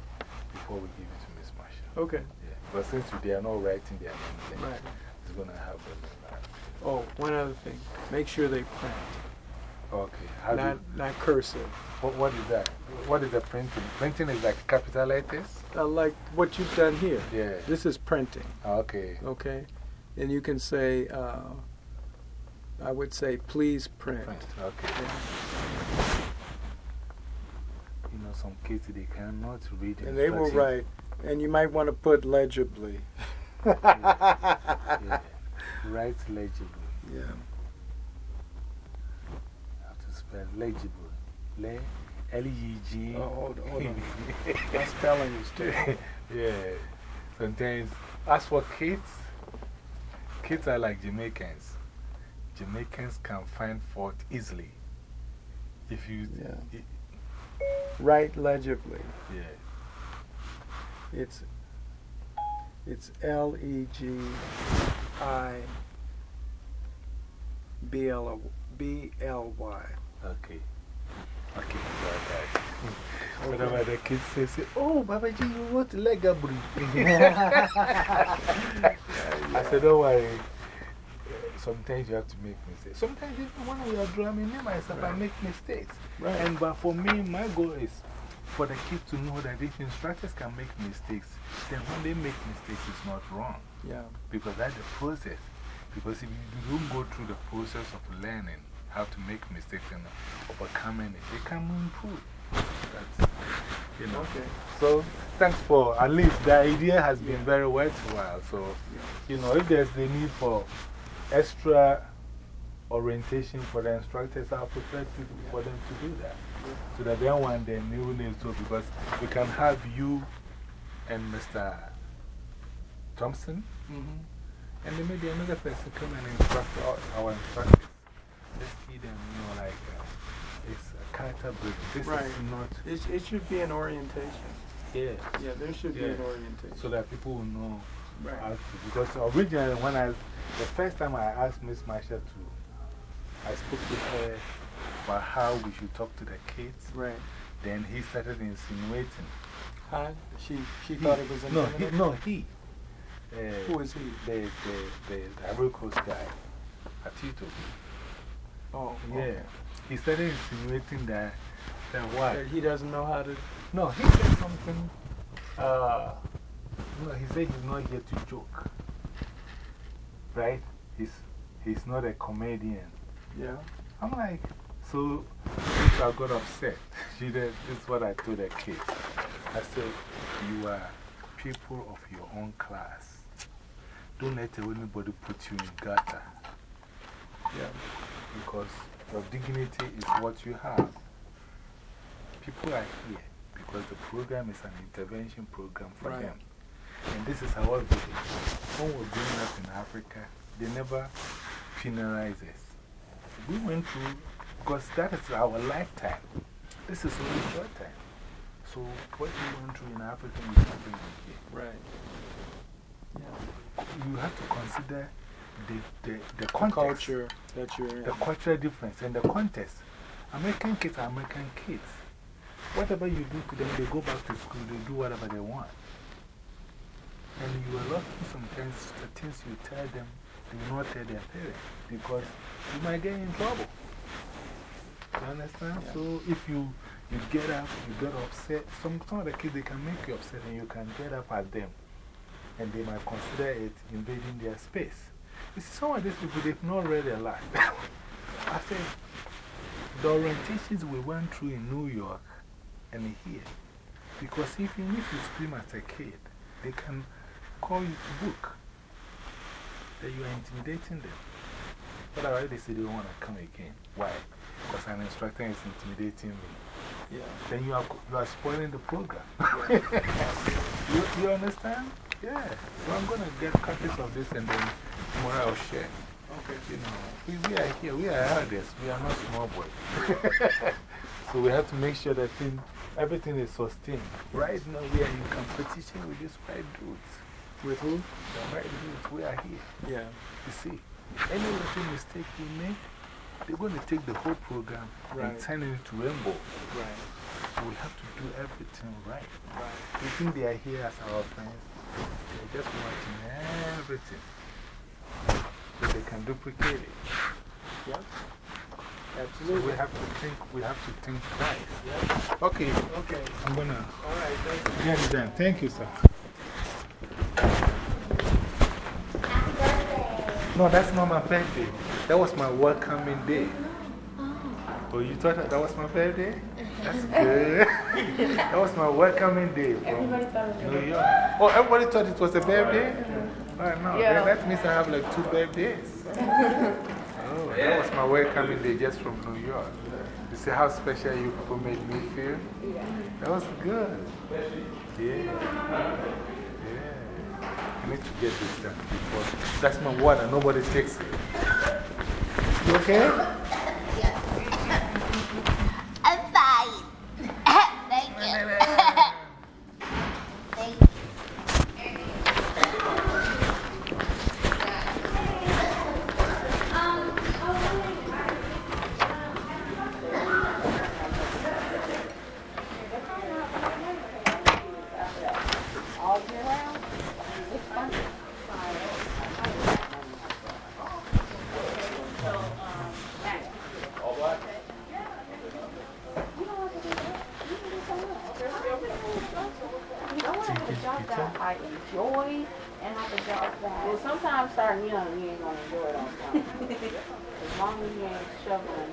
before we give it to Miss Marsha. Okay. Yeah. But since they are not writing their names, then Right. it's going to that. Oh, one other thing. Make sure they print. Okay. How do Not, not cursive. what, what is that? What is the printing? Printing is like capital letters? Uh, like what you've done here. Yeah. This is printing. Okay. Okay? And you can say, uh, I would say, please print. Print. Okay. Yeah. You know, some kids, they cannot read. And they will write. And you might want to put legibly. Yeah. Write legibly. Yeah. How to spell legible. Le, L-E-G. Oh, hold, hold on. My spelling is too. yeah. Sometimes, as for kids, kids are like Jamaicans. Jamaicans can find fault easily. If you. Yeah. Write legibly. yeah. It's, it's L E G I B L O- B L Y. Okay. Okay. Whenever the kids say, say, Oh, Baba G, you want legabri? I said, Don't worry. Sometimes you have to make mistakes. Sometimes even when we are drumming, me myself, I make mistakes. Right. And but for me, my goal is for the kids to know that if instructors can make mistakes, then when they make mistakes, it's not wrong. Yeah. Because that's the process. Because if you don't go through the process of learning how to make mistakes and overcoming it, they can improve. That's, you know. Okay. So, thanks for at least the idea has been very worthwhile. So, you know, if there's the need for extra orientation for the instructors, I'll prefer to, for them to do that. So that then one day they will need to, because we can have you and Mr. Thompson. -hmm. And then maybe another person come and instruct our, our instructors. Let's see them, you know, like uh, it's a character building. This Right. is not. It, it should be an orientation. Yeah. Yeah, there should be an orientation. So that people will know Right. Because originally, when I, the first time I asked Miss Marsha to, I spoke to her about how we should talk to the kids. Right. Then he started insinuating. Huh? She, she thought it was a No, he, no, he. Uh, Who is he? The, the, the, the Ivory Coast guy, Atito. Oh, Yeah. okay. He started insinuating that, that what? That he doesn't know how to. No, he said something. Uh, no, he said he's not here to joke. Right? He's, he's not a comedian. Yeah. I'm like, so I got upset. She did, this is what I told the kids. I said, You are people of your own class. Don't let anybody put you in gutter. Yeah. Because your dignity is what you have. People are here because the program is an intervention program for Right. them. And this is how everything When we're growing up in Africa, they never penalize us. We went through, because that is our lifetime. This is only short time. So, what we went through in Africa, we can't bring it here. Right. Yeah. You have to consider the, the, the The context. culture that you're in. the cultural difference and the context. American kids are American kids. Whatever you do to them, they go back to school, they do whatever they want. And you are lucky sometimes the things you tell them, they will not tell their parents because you might get in trouble. You understand? So if you, you get up, you get upset, some, some of the kids they can make you upset and you can get up at them and they might consider it invading their space. You see, some of these people, they've not read a lot. I say, the orientations we went through in New York and here, because even if you scream as a kid, they can call you to book that you are intimidating them. But I already said they don't want to come again. Why? Because an instructor is intimidating me. Yeah. Then you are, you are spoiling the program. you, you understand? Yeah. So I'm going to get copies of this and then tomorrow I'll share. Okay. You know, we, we are here, we are elders, we are not small boys. so we have to make sure that thing, everything is sustained. Right now, we are in competition with these white dudes. With who? The dudes, we are here. Yeah. You see, any little mistake we make, they're going to take the whole program and turn it into rainbow. Right. So we have to do everything right. Right. You think they are here as our friends? They're just watching everything. So they can duplicate it. Yeah. So Absolutely. we have to think, we have to think twice. Yeah. Okay, Okay. I'm gonna All right. Thank you. get it done. Thank you, sir. No, that's not my birthday. That was my welcoming day. Oh, oh you thought that, that was my birthday? That's good. that was my welcoming day from New York. Oh, everybody thought it was a birthday? Oh, no, Yeah. that means I have like two birthdays. oh, that was my welcoming day just from New York. You see how special you people made me feel? That was good. Yeah. Yeah. I need to get this done before. That's my water, nobody takes it. You okay? I'm fine. Thank you. Thank you. All year round? It's fun. You know what? I have a job that I enjoy, and I have a job that. Well, sometimes starting young, you ain't gonna enjoy it all the time. As long as you ain't shoveling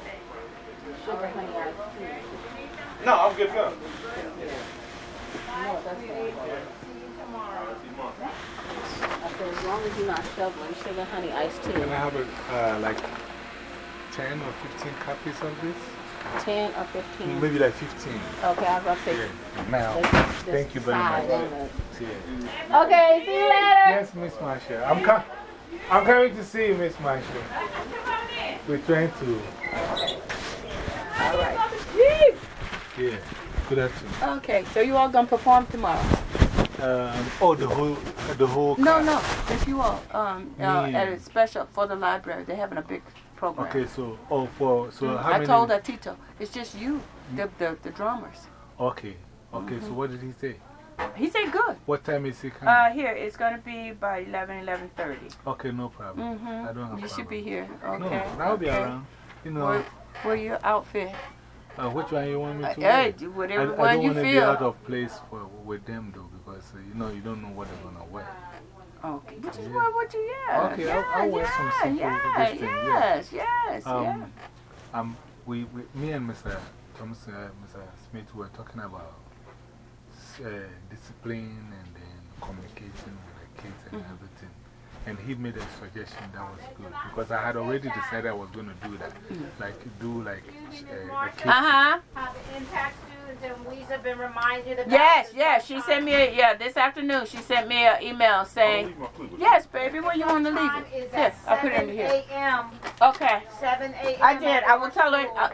sugar honey iced tea. No, I'm good to go. No, that's not. I said, as long as you're not shoveling sugar honey iced tea. Can I have a, uh, like 10 or 15 copies of this? 10 or 15? Like 15. Okay, I going to say. Yeah. Now, let's thank you very much. it. Yeah. Okay, see you later. Yes, Miss Marsha. I'm, com I'm coming to see you, Miss Marsha. We're trying to. All right. Yeah. Good afternoon. Okay, so you all going to perform tomorrow? Um, oh, the whole, the whole. No, no, just you all. Um, uh, at a special for the library. They're having a big program. Okay, so, oh, for, so how I many? told Tito, it's just you, the, the, the drummers. Okay, okay, so what did he say? He said good. What time is he coming? Uh, here, it's going to be by 11, 11.30. okay, no problem. Mm-hmm. I don't have You should be here. Okay. No, I'll be around. You know, Where, where your outfit? uh, which one you want me Uh, to wear? whatever I, I don't want to be out of place for, with them though, because uh, you know, you don't know what they're going to wear. Okay. Which is Yeah. what, what you, yeah. Okay, yeah, I'll- I'll wear yeah, some simple yeah, thing, yeah. Yes, yes, yeah. Um, um, we, we, me and Mr. Thompson, uh, Mr. Smith were talking about uh, discipline and then communication with the kids and -hmm. everything. And he made a suggestion that was good because I had already decided I was going to do that. Like, do like uh, a kid. Uh huh. How the impact students and we's have been reminded about. Yes, yes. She sent me, a, yeah, this afternoon, she sent me an email saying, Yes, baby, where you want to leave Time it? is Yes, at I put it in 7 here. a.m. Okay. 7 a.m. I did. I will tell her, uh,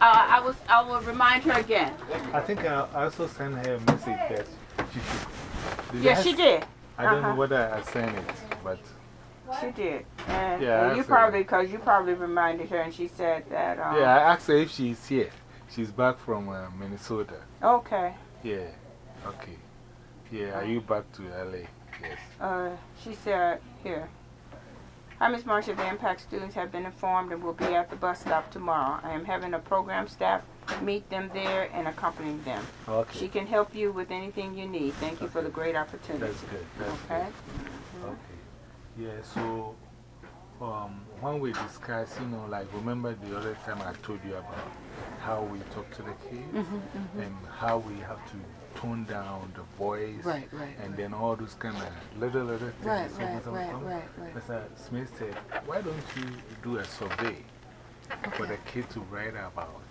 uh, I, was, I will remind her again. I think I also sent her a message that she should. Did Yeah, I she did. I don't know Uh-huh. whether I sent it, but She did. And, Yeah, and you probably, because you probably reminded her and she said that. Um, yeah, I asked her if she's here. She's back from uh, Minnesota. Okay. Yeah, okay. Yeah, are you back to LA? Yes. Uh, she said, here. Hi, Ms. Marcia. The impact students have been informed and will be at the bus stop tomorrow. I am having a program staff meet them there and accompany them. Okay. She can help you with anything you need. Thank you for the great opportunity. That's good. That's Okay? good. Okay. Yeah, so um, when we discuss, you know, like remember the other time I told you about how we talk to the kids Mhm, mhm. and how we have to tone down the voice. Right, right, And then all those kind of little, little things. Right, So right, right, right, right. Mr. Smith said, why don't you do a survey for the kids to write about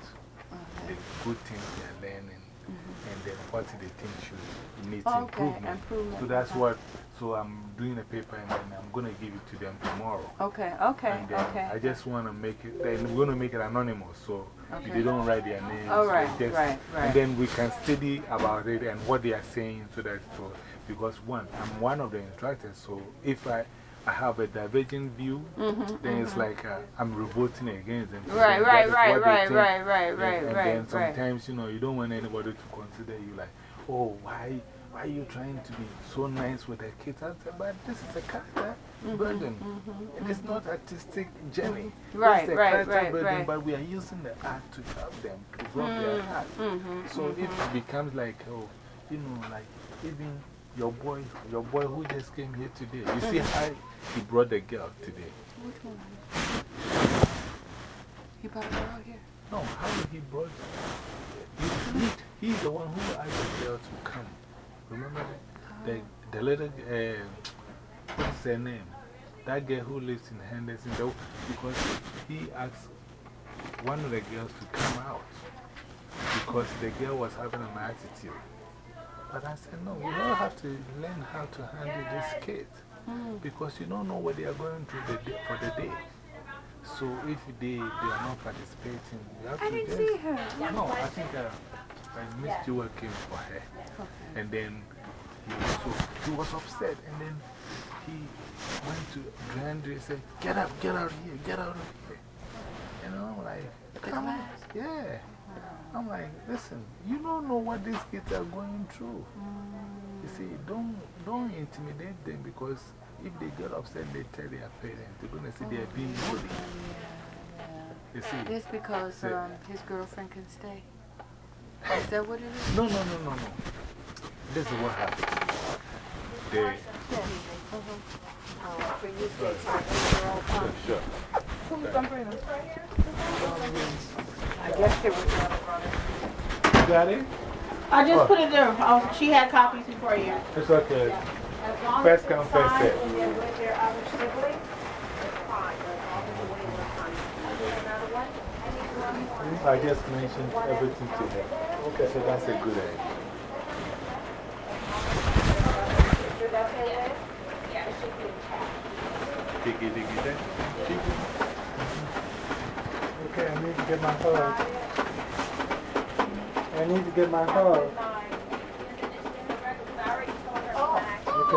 uh-huh. the good things they're learning mm-hmm. and then what they think should need Okay, improvement. improvement, So that's what, so I'm doing a paper and then I'm going to give it to them tomorrow. Okay, okay, And then okay. I just want to make it, then we're going to make it anonymous. So Okay. they don't write their names. Oh, right, just- right, right. And then we can study about it and what they are saying so that, so, because one, I'm one of the instructors. So if I, I have a divergent view, Mhm, then it's mhm. like uh, I'm revolting against them. Right, right, right, right, think. right, right, And- right, And right, then right. sometimes, you know, you don't want anybody to consider you like, oh, why, why are you trying to be so nice with the kids? I said, but this is a character Mm-hmm, burden. mhm, It is mm-hmm. not artistic journey. Mm-hmm. Right, It's right, right, burden, right. But we are using the art to help them to develop their art. So if it becomes like, oh, you know, like even your boy, your boy who just came here today, you see how he brought the girl today. Which one? He brought a girl here? No, how did he brought he, he, He's the one who asked the girl to come. Remember that? The, the little, uh, what's her name? That girl who lives in Henderson, the, because he asked one of the girls to come out because the girl was having an attitude. But I said, no, we all have to learn how to handle this kid Mm. because you don't know what they are going through the day, for the day. So if they, they are not participating, you have I to didn't just. see her. No, I think uh, uh, Miss Jewel came for her. And then he, so he was upset. And then he went to Grandre and said, Get up, get out of here, get out of here. You know, I'm like, come on. Yeah. I'm like, listen, you don't know what these kids are going through. You see, don't, don't intimidate them because if they get upset, they tell their parents, they're going to say they're being bullied. You see? It's because um, his girlfriend can stay. Is that what it is? No, no, no, no, no. This is what happened. They, sure, sure. Who's going to bring them? I guess it was. You got it? I just put it there. Oh, she had copies before you. It's okay. Long First come, first served. And then with their other sibling, it's fine. As long as the waiver is signed. I need another one. I need one more. I just mentioned everything to her. Okay, so that's a good idea. Is that okay, Ed? Yeah, it should be attached. Diggy, diggy, diggy. Diggy. Okay, I need to get my hug. I need to get my hug.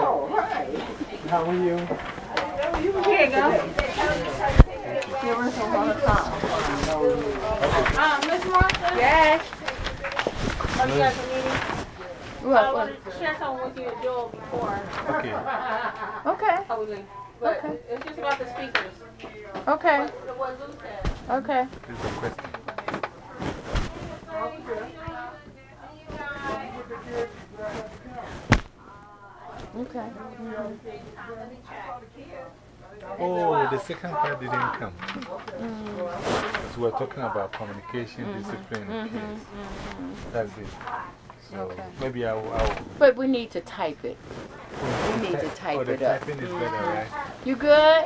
Oh, right. How are you? You can here you go. Give her some water. Um, Miss Martha? Yes. Oh, you guys are meeting? What, I what? wanted to share something with you, Joel, before. Okay. Okay. I was in. But Okay. it's just about the speakers. Okay. What, what Lou said. Okay. This is a question. Okay. Oh, the second part didn't come. Mm. So we're talking about communication, mm-hmm. discipline, and mm-hmm. peace. That's it. So Okay. maybe I'll. I'll But we need to type it. We need to oh, type the it up. typing is better, right? You good?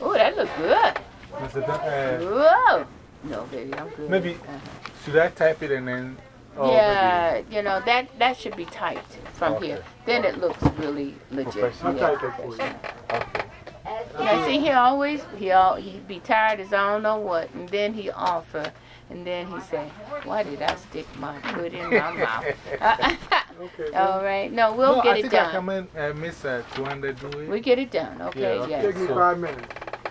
Oh, that look good. Uh, Whoa. No, baby, I'm good. maybe, Uh-huh. should I type it and then. Oh, yeah, you know, that, that should be typed from Okay. here. Then it looks really legit. Professional. Yeah, I'll type it for you. professional. Okay. Now, see, he always, he all, he'd be tired as I don't know what, and then he offer, and then he said, why did I stick my foot in my mouth? all right, no, we'll no, get I it think I done. come in, uh, Miss uh, Tuanda do it. We get it done, okay, okay. yes. Give me So- five minutes.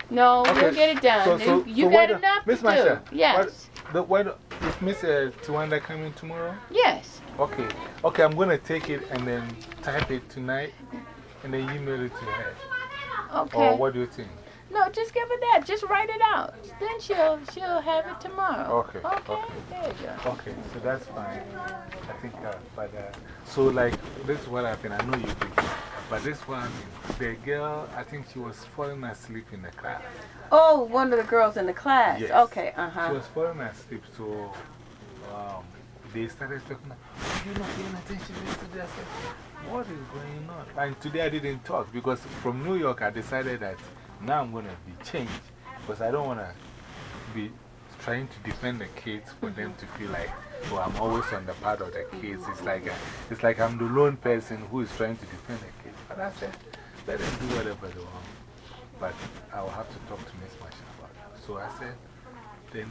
No, Okay. we'll get it done. So, so, you so got what the- enough Miss to do. Marsha, Yes, What, the, what, is Miss uh, Tuanda coming tomorrow? yes. Okay. Okay, I'm going to take it and then type it tonight and then email it to her. Okay. Or what do you think? No, just give her that. Just write it out. Then she'll, she'll have it tomorrow. Okay. Okay, Okay. there you go. Okay, so that's fine. I think, uh, but uh, so like, this is what happened. I know you did, But this one, the girl, I think she was falling asleep in the class. Oh, one of the girls in the class. Yes. Okay, uh huh. She was falling asleep, so um, they started talking. "Oh, You're not paying attention to this. What is going on? And today I didn't talk because from New York I decided that now I'm going to be changed because I don't want to be trying to defend the kids for them to feel like, oh, I'm always on the part of the kids. It's like, a, it's like I'm the lone person who is trying to defend the kids. But I said, let them do whatever they want. But I will have to talk to Miss Masha about it. So I said, then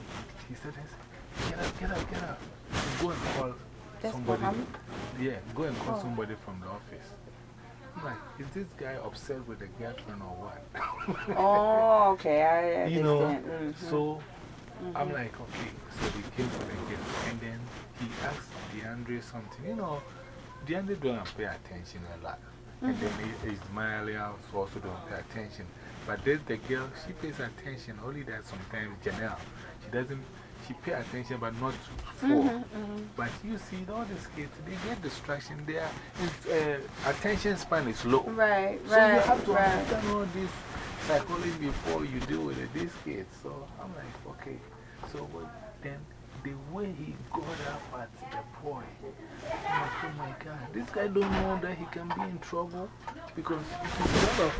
he said, get up, get up, get up. Go and call somebody. Yeah, go and call Oh. somebody from the office. Is this guy upset with the girlfriend or what? Oh, okay. I you know, understand. -hmm. so I'm Mhm. like, okay. So we came for the gift. And then he asked DeAndre something. You know, DeAndre don't pay attention a lot. And then Mm-hmm. Ismailia also don't pay attention. But this, the girl, she pays attention. Only that sometimes Janelle, she doesn't, she pay attention but not full. Mhm, mhm. But you see, all these kids, they get distraction. Their uh, attention span is low. Right, So you have to right. understand all this psychology before you deal with it, these kids. So I'm like, okay. So what, then the way he got up at the boy, like, oh my God, this guy don't know that he can be in trouble because he's sort of,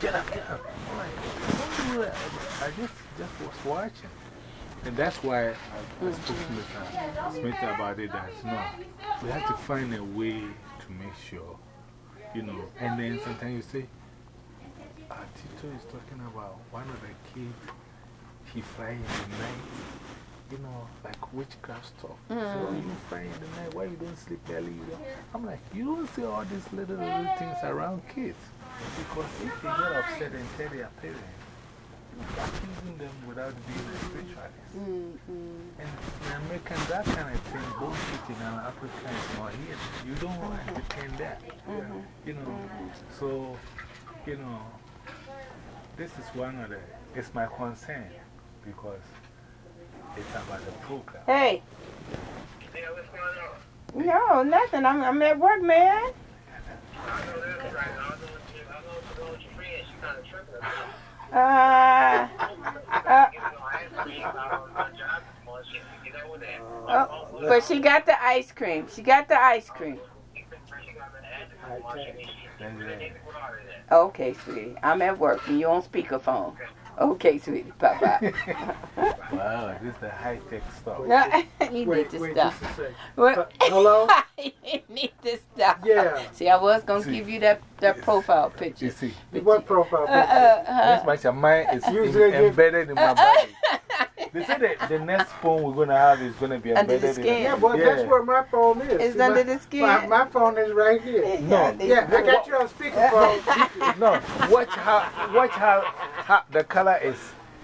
get up, get up. I'm like, don't do that. I just, just was watching. And that's why I, I spoke to Mr. Smith about it that no, we have to find a way to make sure, you know. And then sometimes you say, uh, Tito is talking about one of the kids, he fly in the night, you know, like witchcraft stuff. So Mm. you fly in the night, why you don't sleep early? You don't? I'm like, you don't see all these little, little things around kids. Because if you get upset and tell their parents, accusing them without being a spiritualist. Mm, mm. And in American, that kind of thing, bullshit in an Africa is not here. You don't want to entertain that. Mhm. You know, so, you know, this is one of the, it's my concern because it's about the program. Hey. No, nothing. I'm, I'm at work, man. Uh, uh, oh, but she got the ice cream. She got the ice cream. Okay, sweetie. I'm at work and you're on speakerphone. Okay, sweetie. Bye bye. wow, this is the high tech stuff. you Wait, need to wait, stop. just a. What? Uh, hello? you need to stop. Yeah. See, I was going to give you that, that profile picture. You see, What profile Uh, picture? uh, uh, this much of mine is Usually embedded in my body. They say that the next phone we're going to have is going to be Under the embedded in skin. Yeah, well, that's where my phone is. It's See, under my- the skin. My, my phone is right here. No. Yeah, I got you on speakerphone. No, watch how, watch how, how the color is.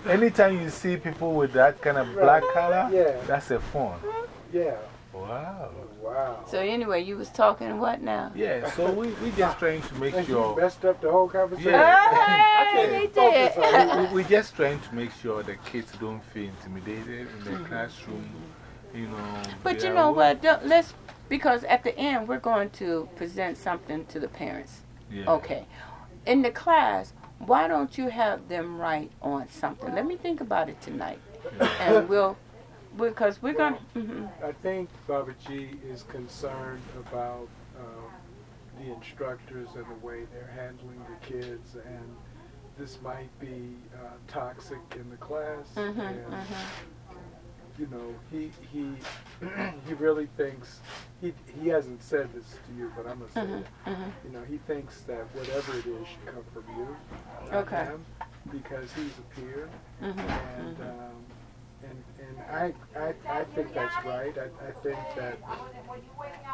Anytime you see people with that kind of black color, Yeah. that's a phone. yeah. Wow. Wow. So, anyway, you was talking what now? Yeah, so we, we just trying to make And you sure. messed up the whole conversation. Yeah. Hey, he focus we, we just trying to make sure the kids don't feel intimidated in the classroom. You know. But you know what? Don't, let's, because at the end, we're going to present something to the parents. Yeah. Okay. In the class, why don't you have them write on something? Let me think about it tonight. And we'll, because we're going to. -hmm. I think Baba G is concerned about um, the instructors and the way they're handling the kids, and this might be uh, toxic in the class. Mhm, and, mhm. you know, he he he really thinks he he hasn't said this to you, but I'm gonna say Mhm, it. mhm. You know, he thinks that whatever it is should come from you, not Okay. him, because he's a peer, Mhm, and um, I I I think that's right. I I think that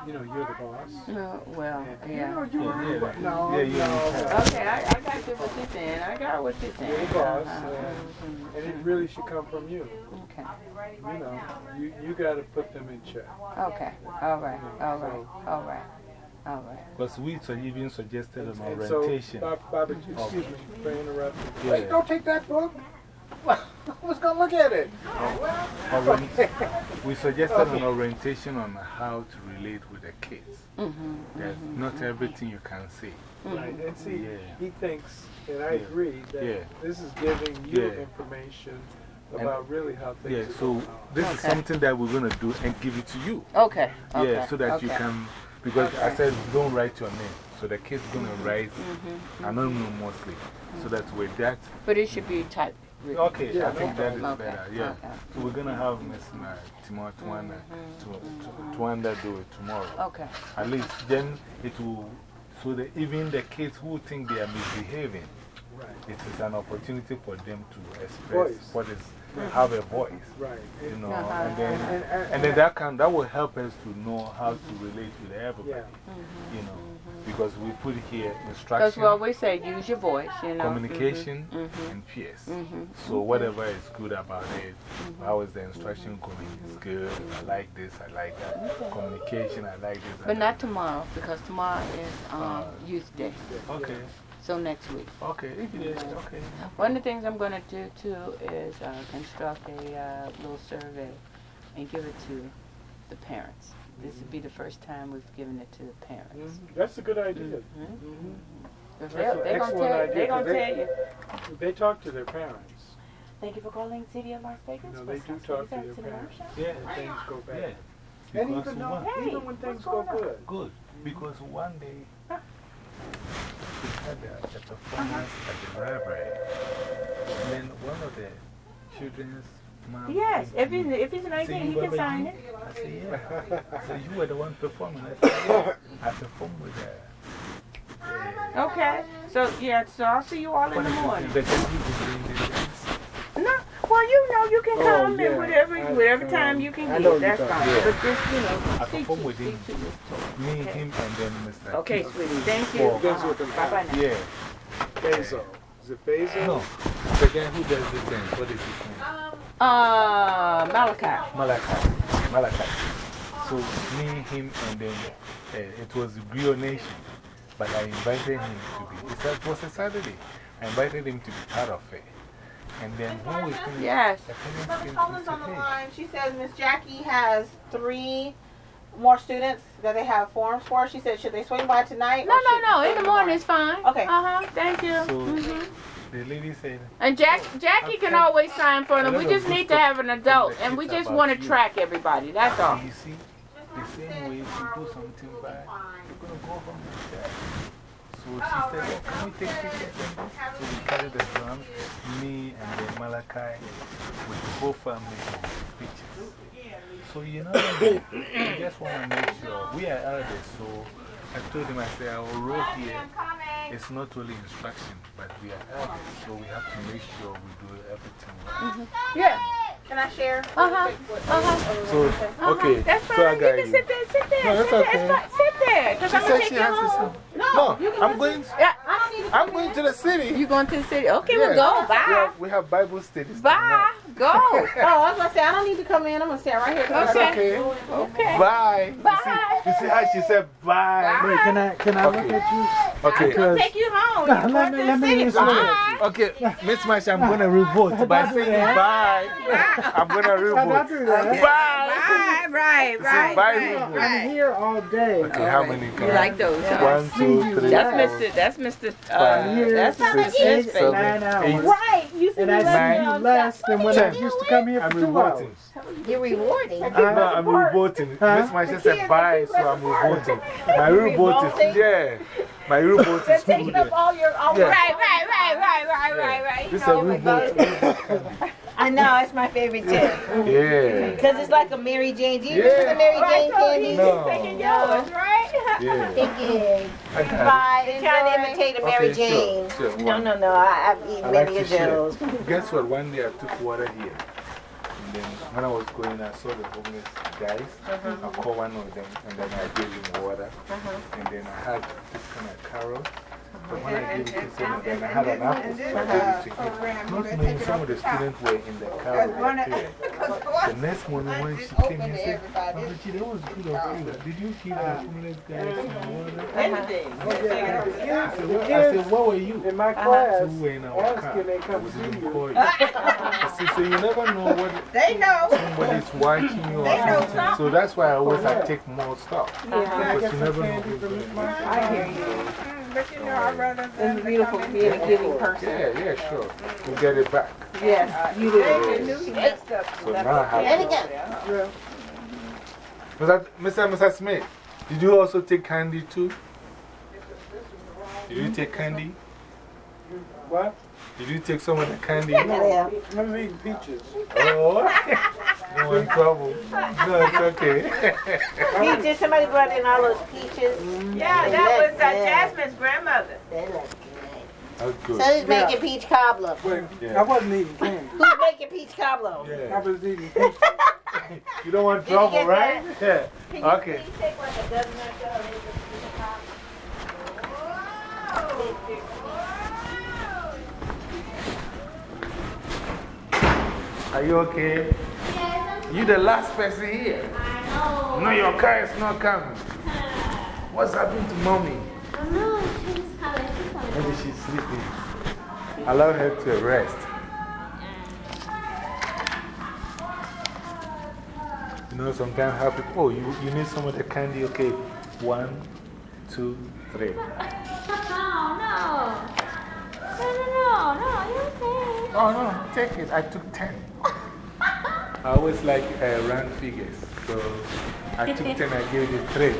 you know you're the boss. No, well, And, yeah. You know, you Yeah, are yeah, the. No, yeah, you're no. Okay, I, I got you what you're saying. I got what you're saying. You're the boss, Uh-huh. and, Mhm, and it really should come from you. Okay. You know, you you got to put them in check. Okay. All right. All right. All right. All right. Because we so even suggested an And so, orientation. Bob, excuse me for interrupting. Yeah. Wait, don't take that book. Who's going to look at it? Orient- we suggested an orientation on how to relate with the kids. Mhm, There's not everything you can see. Right, and see, Yeah. he thinks, and I Yeah. agree, that Yeah. this is giving you Yeah. information And- about really how things Yeah, are so going on. this is something that we're going to do and give it to you. Okay. okay Yeah, so that you can, because I said don't write your name. So the kid's going to write Mhm, anonymously. So that with that, But it should be typed. Written. okay, I think that is Okay, better. Yeah. okay. So we're going to have Miss Timothy Twana to, Twanda do it tomorrow. Okay. At least then it will, so that even the kids who think they are misbehaving, Right. it is an opportunity for them to express Voice. what is, have a voice. Right. You know, Uh-huh. and then, And- and- and then that can, that will help us to know how to relate with everybody. Yeah. You know, because we put here Because instruction, we always say use your voice, you know. communication, Mhm, mhm. and peers. Mhm. So, whatever is good about it, how is the instruction going? It's good. I like this, I like that. Communication, I like this. I But like not tomorrow, because tomorrow is um, Uh, Youth Day. Okay. So next week. Okay, okay. One of the things I'm going to do too is uh, construct a uh, little survey and give it to the parents. This would be the first time we've given it to the parents. Mhm. That's a good idea. Mhm. Mhm. Because That's they're, an they're going to excellent tell, idea, they're gonna 'cause tell you. They talk to their parents. Thank you for calling City of Las Vegas. No, for they do South talk to City their parents. Yeah. When things go bad. Yeah. And even, though, one- Hey, even when things go going on? good. Good, because one day we had a, a performance at the library. And then one of the children's mom. Yes, if he's, if he's 19, saying, he can sign you-" it. I said, yeah. I said, you were the one performing. I said, yeah. I performed with her. Okay. So, yeah, so I'll see you all in the morning. The people doing the dance. No, well, you know, you can Oh, come yeah. and whatever, I- whatever time you can I get, that's talking fine. about. But just, you know, I see performed to, with him. to this talk. Me, okay? him, and then Mr. Okay, Keith. sweetie, thank you. Four. Goes with them. Bye-bye now. Yeah. Basil. Is it Basil? No, the guy who does the dance, what is his name? Uh, Malachi. Malachi. Malachi. So, me, him, and then uh, it was Griot Nation. But I invited him to be, it was- was a Saturday. I invited him to be part of it. And then when we finished, Yes. the parents Mother came to Colin's say, on the line. She says Miss Jackie has three more students that they have forms for. She said, should they swing by tonight? No, no, no. In the swing morning is fine. Okay. Uh huh. Thank you. So, -hmm. The lady said, And Jack, Jackie can always sign for them. We just need to have an adult, and we just want to track everybody. That's all. You see, the same way if you do something bad, you're going to go home. So she said, can we take pictures this? So we the drums, me and Malachi, with the whole family pictures. So, you know, I just want to make sure we are elders. So I told him, I said, our role here is not only instruction, but we are elders. So we have to make sure we do everything right. Mm-hmm. Yeah. Can I share? Uh huh. Uh huh. So, okay. That's so fine. I you can you. sit there, sit there. No, that's sit okay. there. Fine. Sit there. Because She I'm going said to she take you has to home. sit. No, No, I'm listen. going, Yeah. I don't need to I'm going to the city. You going to the city? Okay, Yeah. well, go. Bye. Yeah, we have Bible studies. Bye. Go. Oh, I was going to say, I don't need to come in. I'm going to stand right here. Okay. okay. Okay. Bye. Bye. You see, you see how she said bye? Wait, can I, can I look at you? I'm Okay. going to take you home. No, You're let me- let me city. just look Bye. Okay, Miss Mash, I'm going to revolt by saying bye. I'm going to Don't revolt. do. Bye. Bye. Right, right, bye, right, I'm here all day. Okay, how many can You like those, huh? One, two, three, That's Mr. That's Mr. Uh, Five, here that's six, Mr. Smith's hours. eight. Right. You see And me I letting see you you less than when I used to come here I'm for two revolting. hours. You're rewarding. No, I'm revolting. Huh? Miss Mash said bye, so I'm revolting. My revolt is, yeah. My revolt They're is taking up all your. All Yeah. Right, right, right, right, right, right, right. This is You a know, revolt. I know, it's my favorite too. Yeah. Because it's like a Mary Jane. Do you remember Yeah. the Mary Right, Jane so candy? he's No. taking yours, right? Yeah. Thinking. I got it. Bye. Trying to imitate a Mary Okay, Jane. sure, sure. No, no, no. I, I've eaten I many to of those. Guess what? One day I took water here. And then when I was going, I saw the homeless guys. Uh-huh. I called one of them and then I gave him water. And then I had this kind of carrot. But when I gave it to him, then I had an apple. So I gave it to him. Not knowing some of the students were in the car with their parents. The next morning when she came and said, Mama G, that was good of you. Did you give uh-huh. uh-huh. the homeless guys some water? Anything. Oh, I said, what, I said, what were you? In my uh-huh. class, said, we were in our car. I come was see even you. I said, so you never know what They know. somebody's watching you or They know something. So that's why I always I take more stuff. Yeah. Because you never know who's going to I hear you. But you know, I'd rather It's beautiful being a giving person. Yeah, yeah, sure. You get it back. Yes, you do. he messed up. So now I have Let it go. Mr. Mr. Mr. Smith, did you also take candy too? Did you take candy? What? Did you take some of the candy? Yeah. I'm eating peaches. Oh, no in trouble. No, it's okay. Peaches, somebody brought in all those peaches. Yeah, that was uh, Jasmine's grandmother. They look good. That's good. So he's making peach cobbler. Wait, Yeah. I wasn't eating candy. Who's making peach cobbler? I was eating peaches. You don't want Did trouble, get right? Yeah. Can you Okay. please take one that doesn't have Are you okay? Yes, You the last person here. I know. No, your car is not coming. What's happened to mommy? I know. She's coming. She's coming. Maybe she's sleeping. Allow her to rest. You know, sometimes happy. Oh, you, you need some of the candy? Okay. One, two, three. Oh, no. No, no, no. No, you're okay. Oh, no, take it. I took ten. I always like uh, round figures. So I took ten, I gave you three.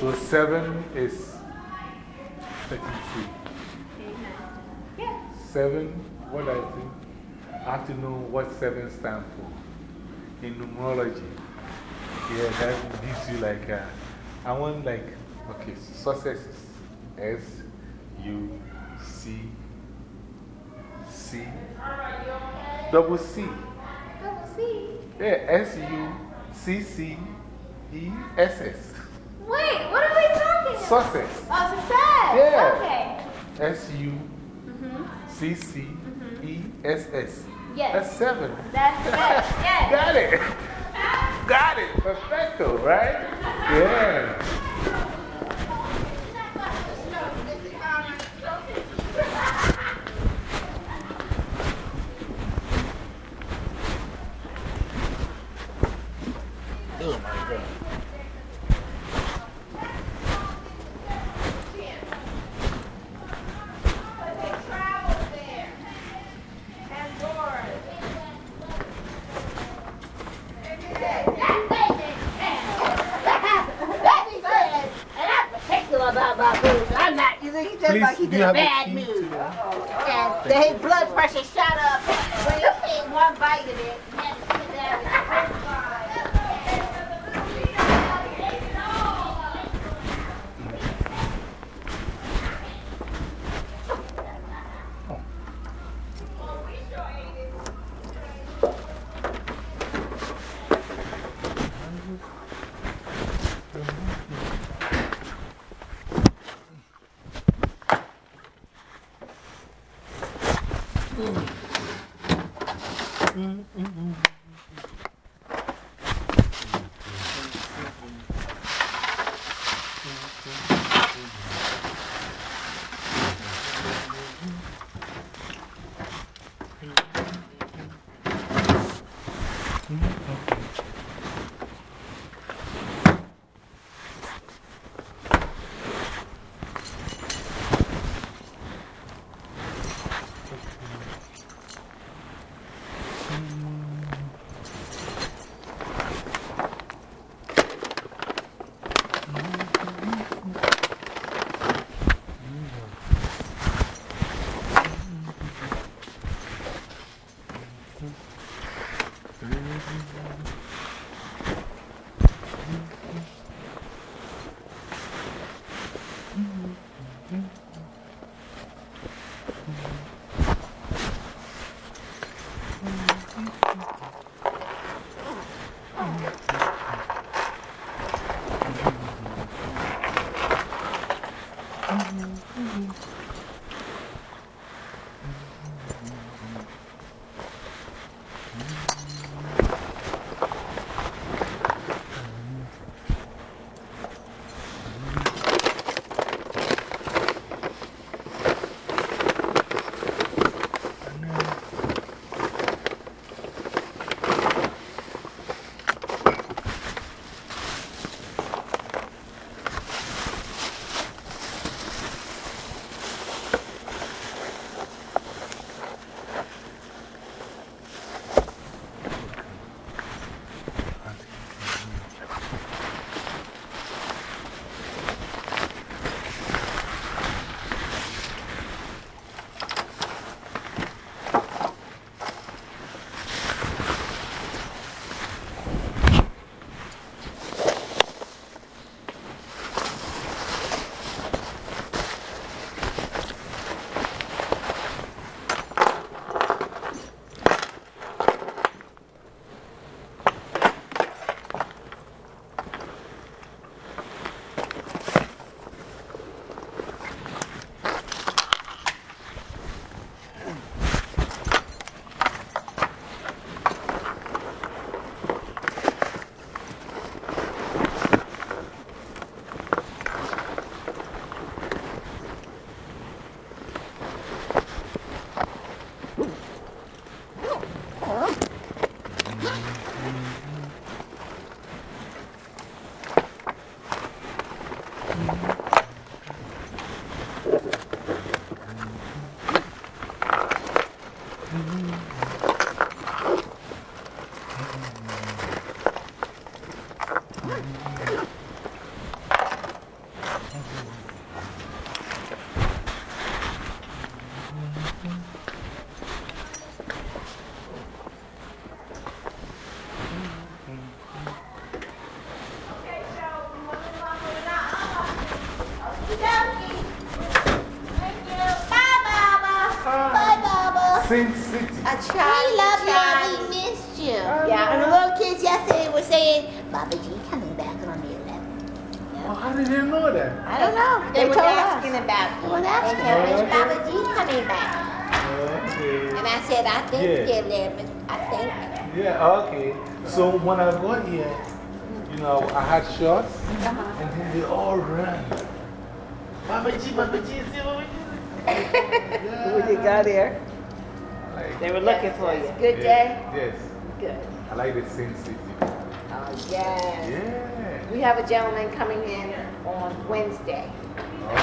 So seven is 33. Seven, what I think, I have to know what seven stands for in numerology. Yeah, that gives you like, uh, I want like, okay, successes. S, U, C, C, double C. Double C. Yeah, S, U, C, C, E, S, S. Wait, what are we talking about? Success. Oh, success. Yeah. Okay. S U C C E S S. C, C, S, S. Yes. That's seven. That's yes. Yes. Got it. Got it. Perfecto, right? Yeah. Oh my God. About my boobs. I'm not. You think he just Please, like he's do in you a have a bad key mood. to that? And his blood pressure shot up when you take one bite of it. Baba G, Baba G, see Baba G. When you got there, Like, they were looking for you. Good yeah, day. Yes. Good. I like the Sin City. Oh, yes. Yeah. We have a gentleman coming in on Wednesday.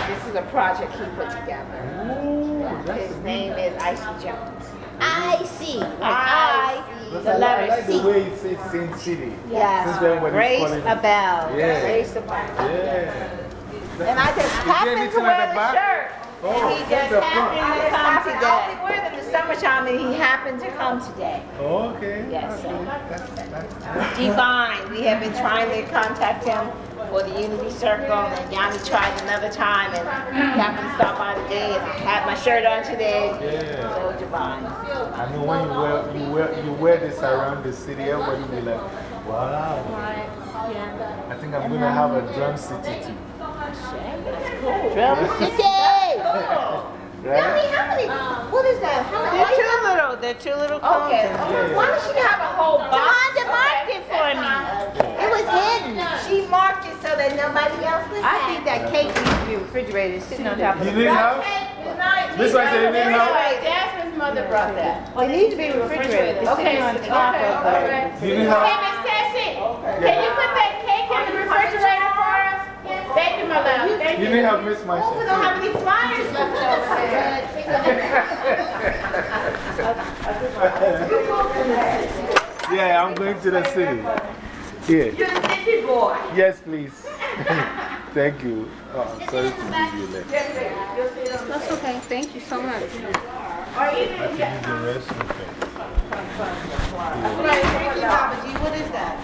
This is a project he put together. Ooh, that's His a name is Icy Jones. Icy. I. Because The I, li- I letter like C. the way it says Sin City. Yes. Since then, when it's Grace calling- Abel. Yeah. Grace Abel. Yeah. And I just happened to wear the the shirt. Oh, and he just happened to come today. I only wear them in the summertime and he happened to come today. Oh, okay. Yes, okay. That's, that's, Divine. We have been trying to contact him for the Unity Circle, and Yanni tried another time, and he happened to stop by today, and I had my shirt on today. Yeah. So Divine. I know when you wear, you, wear, you wear this around the city, everybody will be like, wow. I think I'm going to have a drum city too. Drum City! Right? Yanni, how many? What is that? How they're too little. They're too little cones. Okay. Yeah. Why does she have a whole box? Johanna marked it for me. It was hidden. She marked it so that nobody else would I think that cake needs to be refrigerated, sitting on top of You the need help? This one said you need help? Jasmine's mother brought that. Oh, it needs to be refrigerated. It's Okay, sitting on okay, top of the. You need help? Hey, Miss Tessie, can you put that cake in the refrigerator for us? Thank you, my love. Thank You you. need help, Miss We don't have any flyers left over yeah, I'm going to the city. Here. You're the city boy. Yes, please. Thank you. Oh, I'm sorry to give you late. That's okay. Thank you so much. Or I even, have to use the restroom first. Right, thank you, Papa What is that?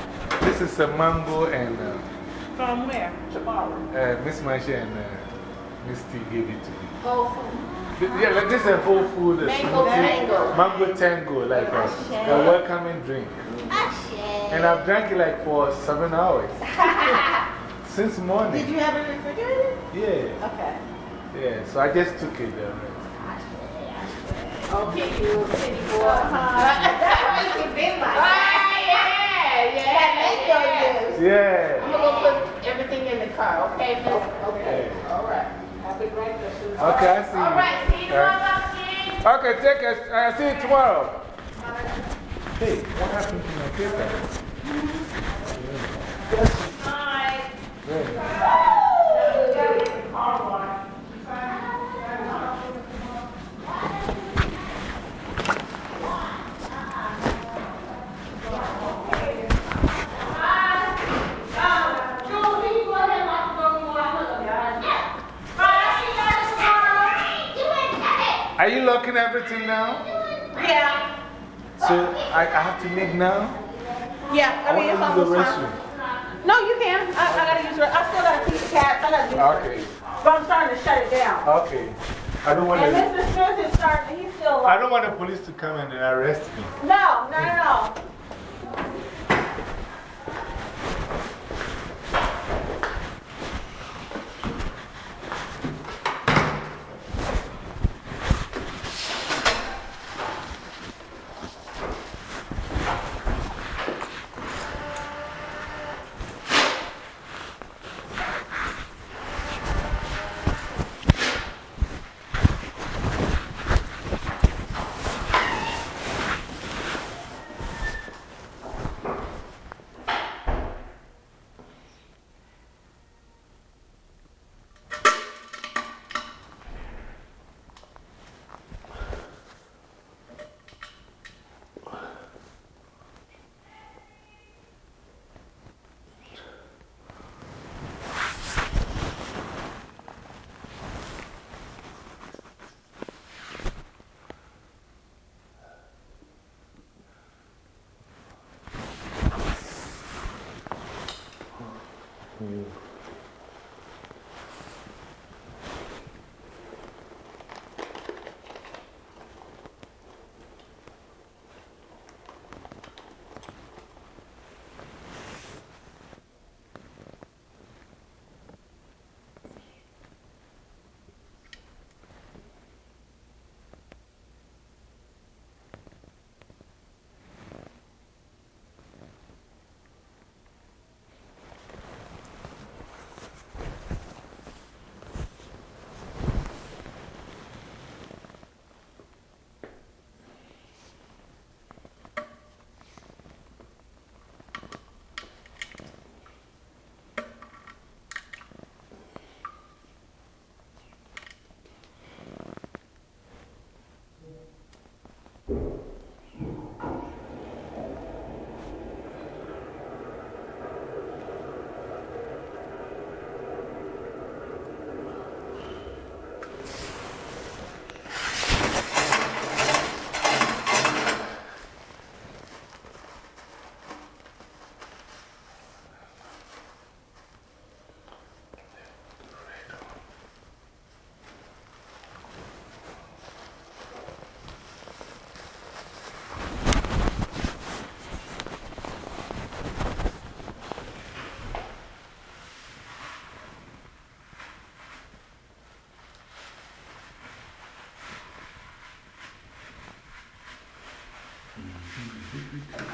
This is a mango and uh, From where? Tomorrow. uh, Miss Marsha and uh, Miss T gave it to me. Whole food. Th- Yeah, like this is a whole food. uh, Mango tango. Mango tango, like a, a welcoming drink. And I've drank it like for seven hours. Since morning. Did you have it refrigerated? Yeah, Okay. yeah. So I just took it there. Okay, you city boy. That's why you can be like that. Yeah, yeah. That mango juice. Yeah. I'm gonna go put everything in the car, okay, miss? Okay. All right. Happy breakfast. Okay, I see you. All right, see you tomorrow, Okay, take us. I'll see you tomorrow. Hey, what happened to my paper? Bye. Yeah. Are you locking everything now? Yeah. So I, I have to leave now? Yeah, I I mean, if to the fine. restroom. No, you can. I, I gotta use it. I still gotta the cats. I gotta do Okay, But I'm starting to shut it down. okay. I don't want And to. Mr. Smith is starting, he's still. I don't want the police to come and arrest me. No, not at all. Mm. Okay. Cinema,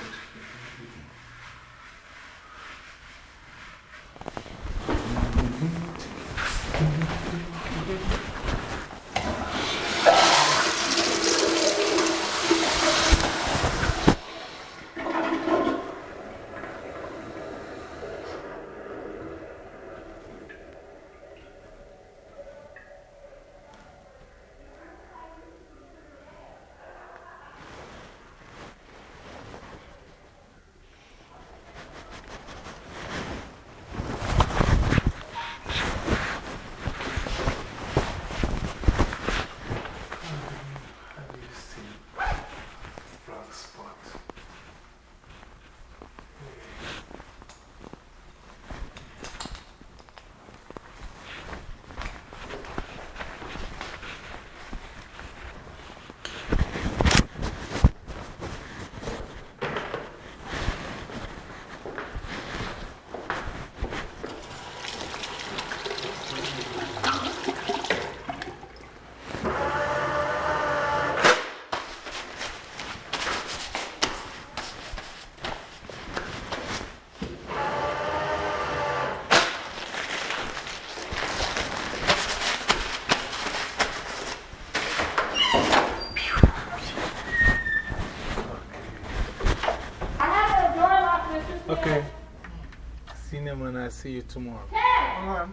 and I'll see you tomorrow. Uh-huh.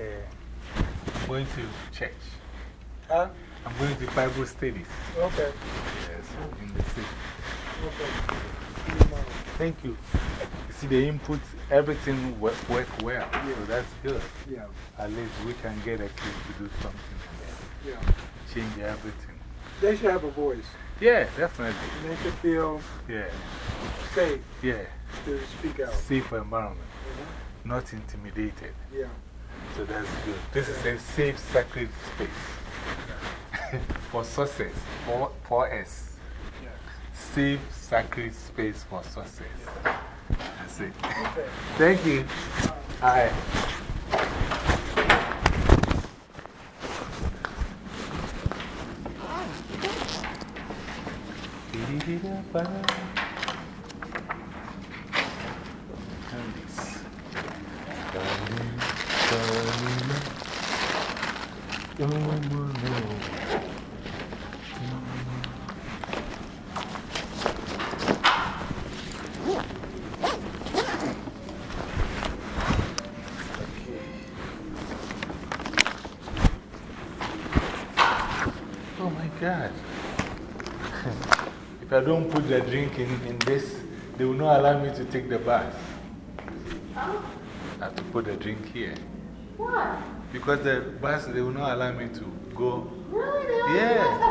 Yeah. I'm going to church. Huh? I'm going to Bible studies. Okay. Yes, in the city. Okay. Thank you. You see, the input, everything work, work well. So that's good. Yeah. At least we can get a kid to do something and Yeah. change everything. They should have a voice. Yeah, definitely. Make it feel Yeah. safe Yeah. to speak out. Safe environment. Not intimidated. Yeah. So that's good. This is a safe, sacred space for success. For, for us. Safe, sacred space for success. That's it. Thank you. Hi. Oh ah. If I don't put the drink in, in this, they will not allow me to take the bus. I have to put the drink here. Why? Because the bus, they will not allow me to go. Really? They Yeah.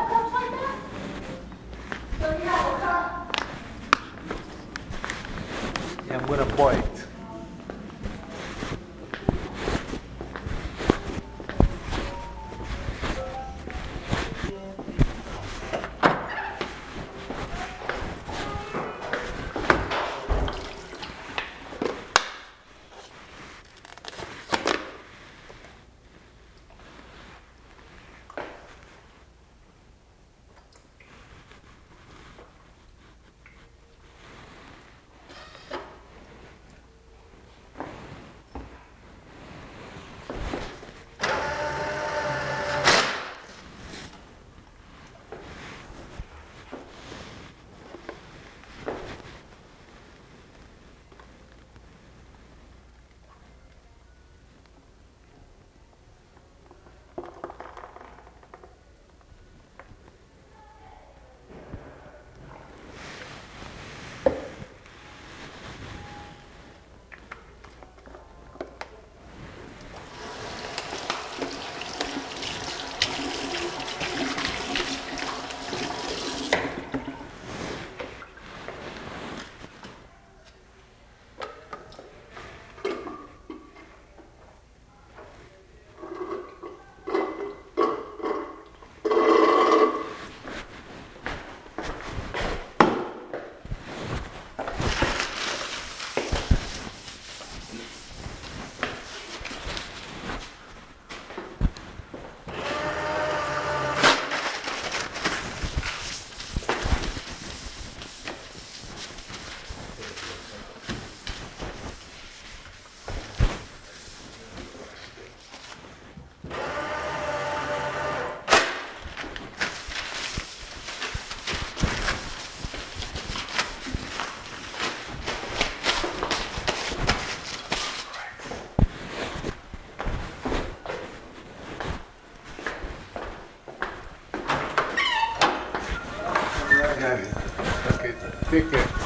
Okay, take care.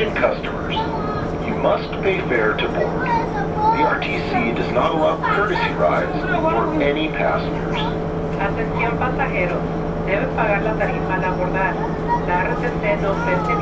impatient customers. You must pay fare to board. The RTC does not allow courtesy rides for any passengers. Atención pasajeros, deben pagar la tarifa al abordar. La RTC no ofrece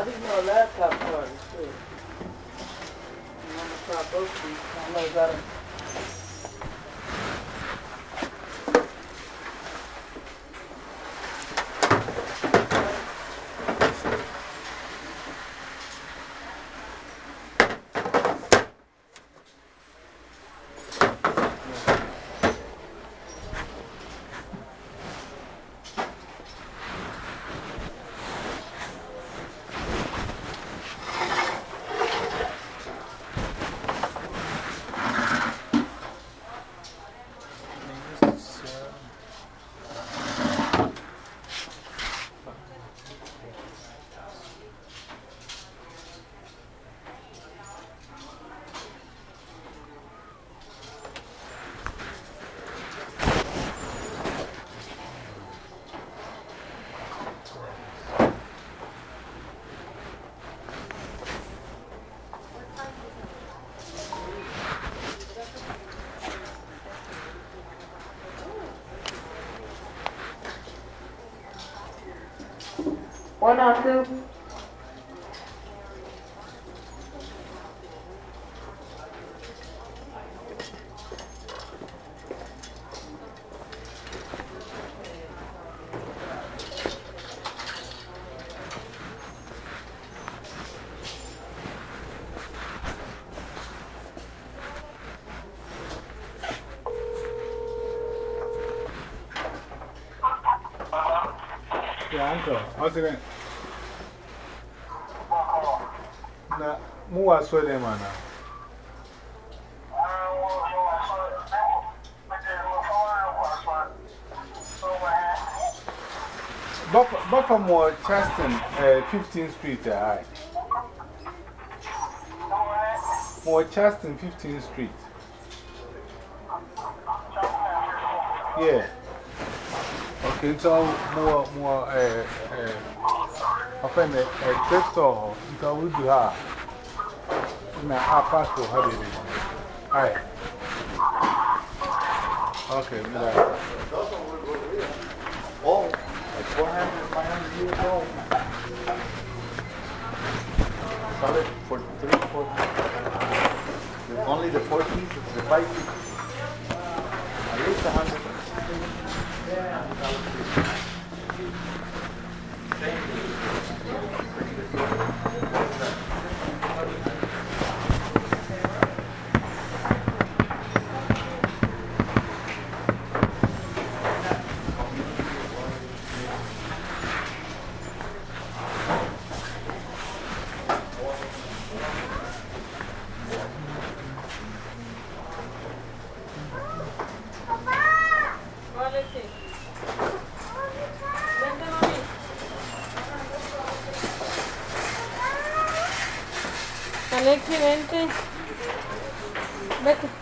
How do you know laptop charges too? I'm gonna try both of these. I know better. Or two? Yeah, uncle. What's it? Na, mu wa so dem ana. Buffer, Buffer more Chaston, uh, 15th Street, uh, More Chaston, 15th Street. Yeah. Okay, so more, more, uh, uh, I find a, a thrift store, because we do have. Our pastor had it. Alright. Okay. Alexi, vente. Vete.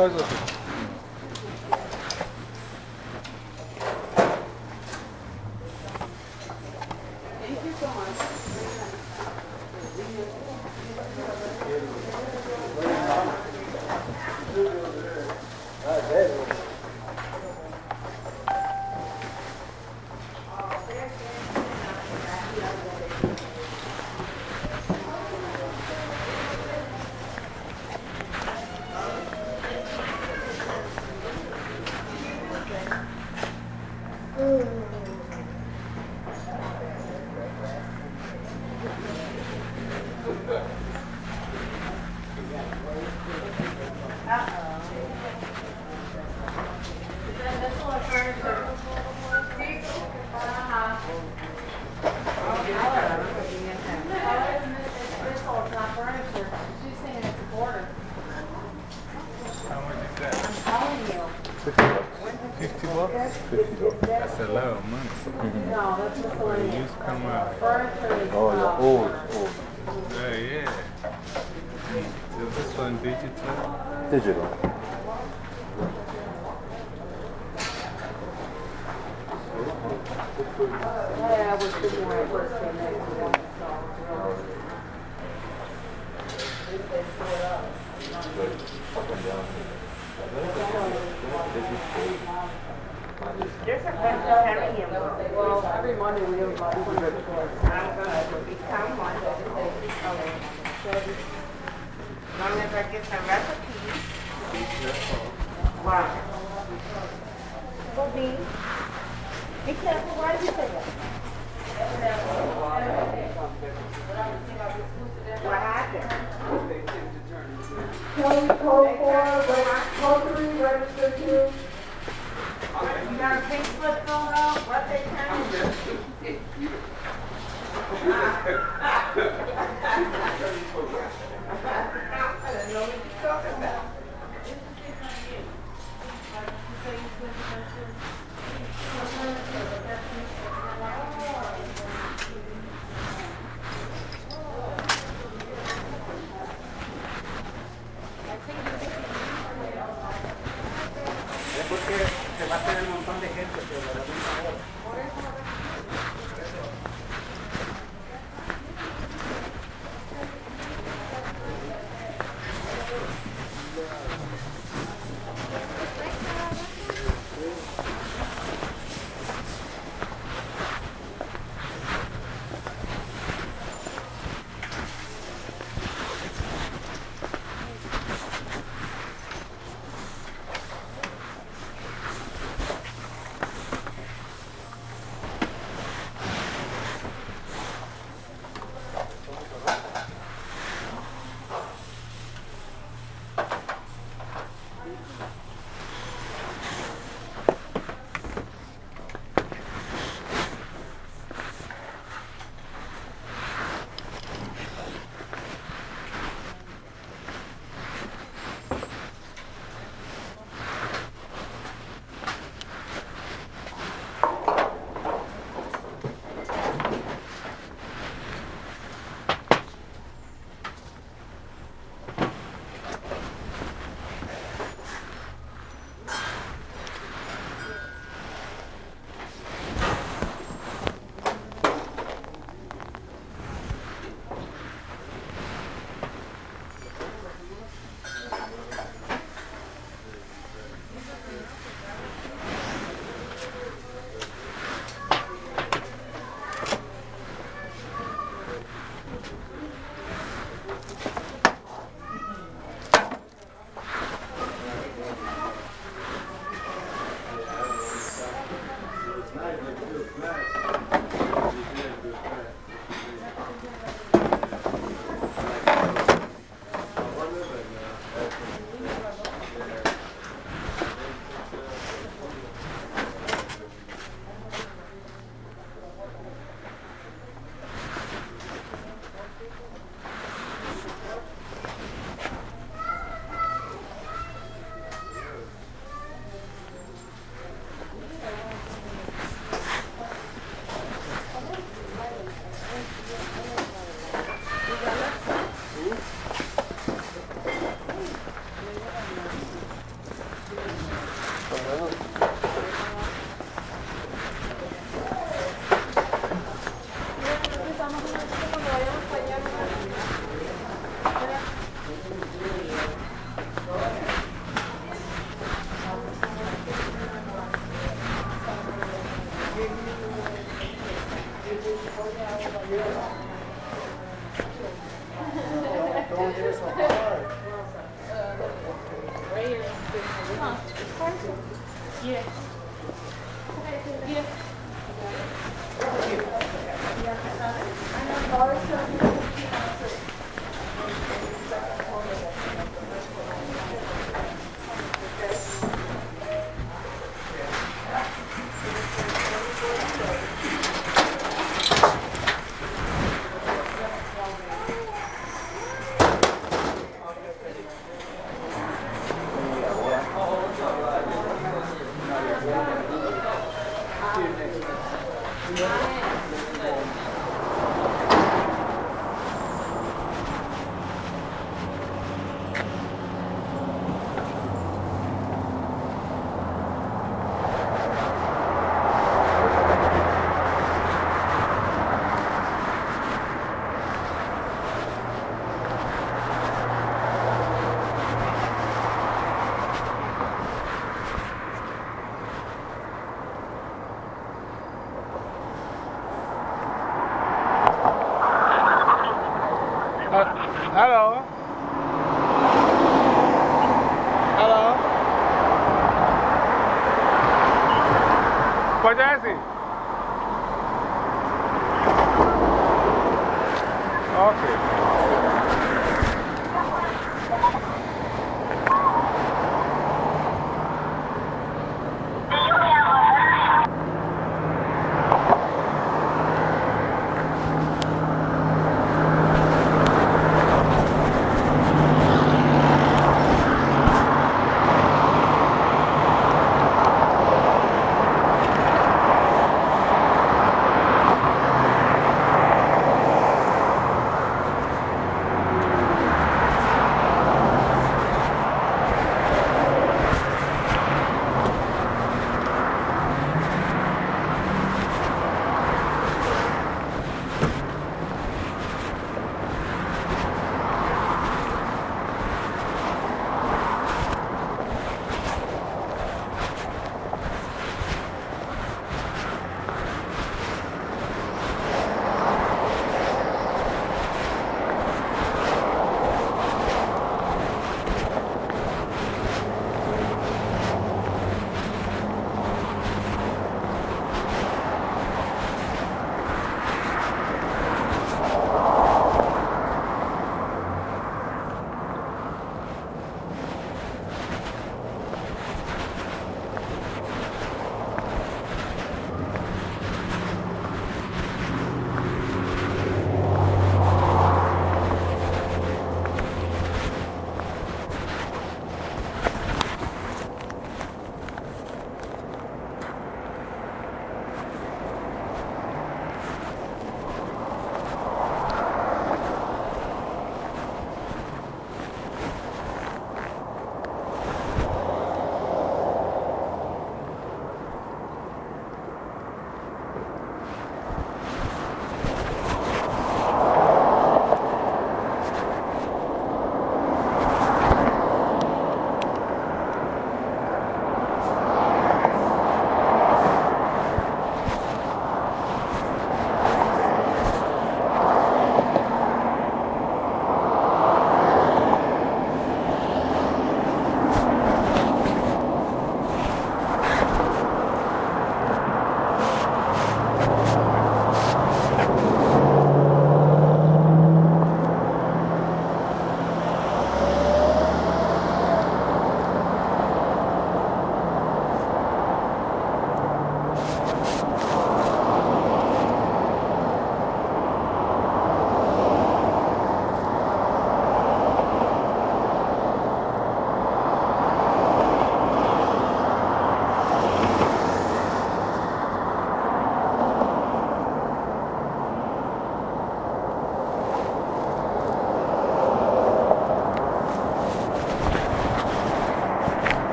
Number one? That's a lot of money. No, that's just the money. Used to come out. Oh, the old, old. Oh, yeah. So this one digital? Digital. Yeah, I was thinking when I first came in.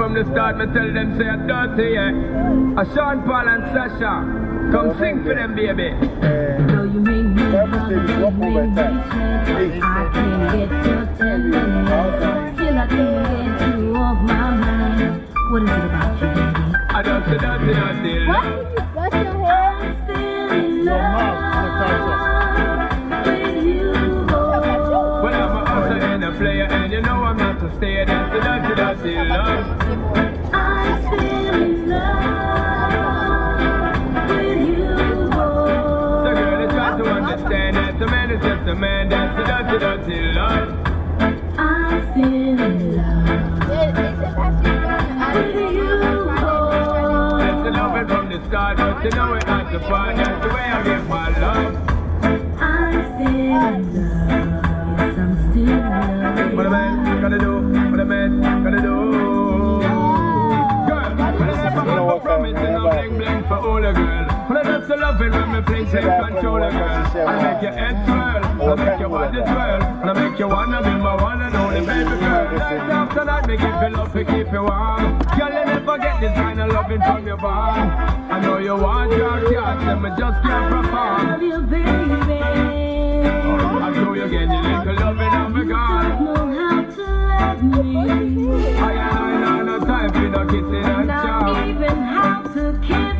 from the start, me tell them say I'm dirty, yeah. A Sean Paul and Sasha, come sing for them, baby. Love it when me fling take control of girl. I make your head swirl, I make your body twirl, I make you wanna be my one and only baby girl. Night after night, me give you love to keep you warm. Girl, you never get this kind of loving from your bond. I know you want your catch, and me just can't perform. I Love you, baby. I know you get the little loving of me God. Know how to let me. I ain't I no time for no kissing and Not chow. even how to kiss me. I do me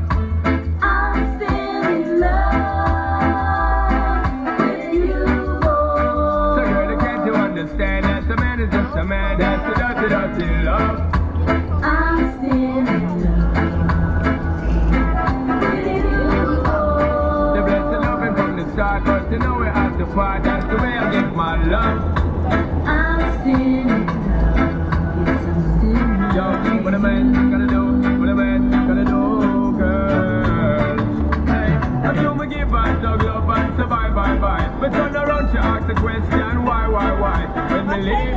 love. I'm still in love. Yes, I'm still in love. Yo, what a man gonna do? What a man gonna do, girl? Hey, I do me give and dog love and bye, bye, bye. But turn around, she ask the question, why, why, why? When me leave,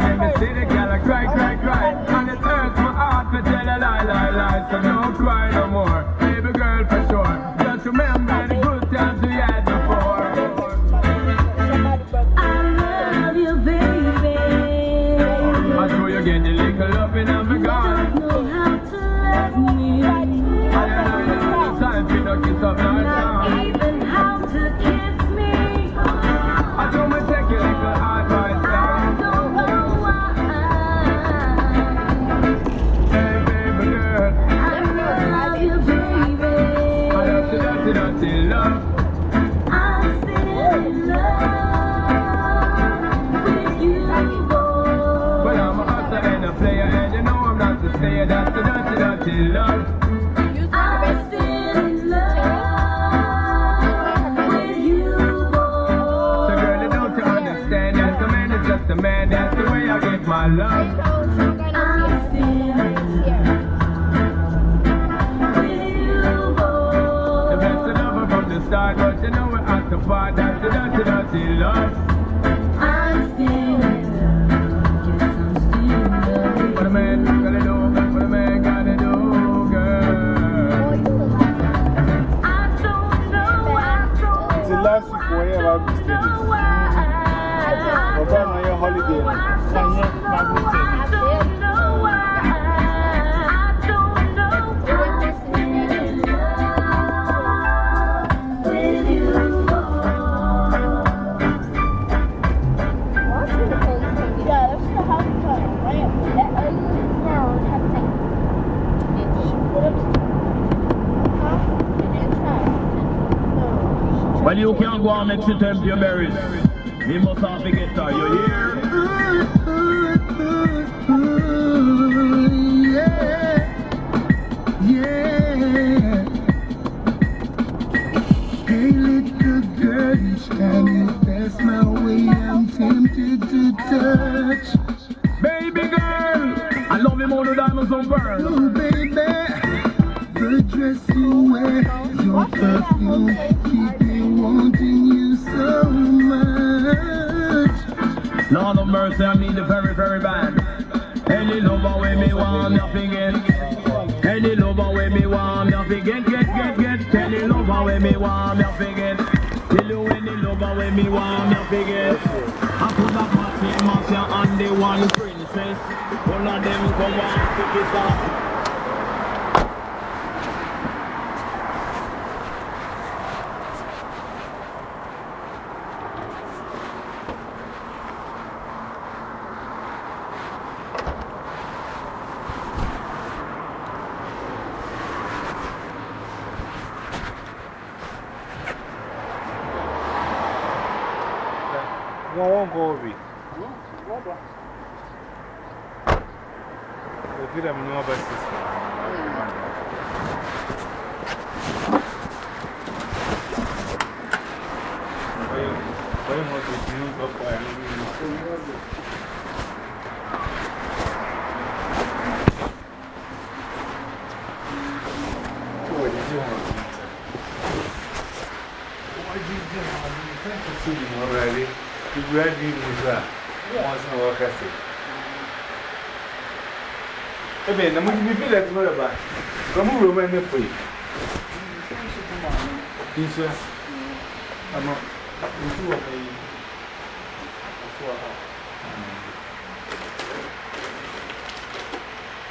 a man is just a man. That's the way I give my love. I'm still The best of from the start, but you know we're at the part. That's the dirty, dirty love. Know why. I don't know why. With you, Well, you can't go and make she tempt your berries. Must have to get her, me. Tell you any lover with me want nothing get. I put a party mafia and the one princess. All of them come on, pick it up. Man, I'm going to be like, what about? Come on, Roman, for you. Insurance? I'm not. Insurance.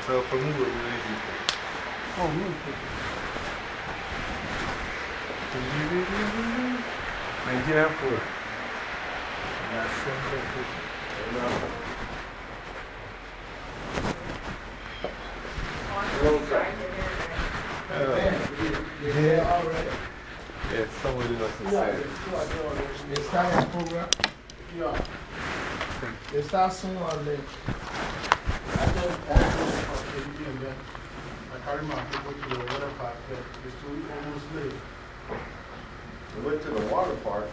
So, for me, we're really easy. Oh, me. Nigerian food. They start soon or late. I just asked them and then I carry my people to the water park. but It's too almost late. We went to the water park.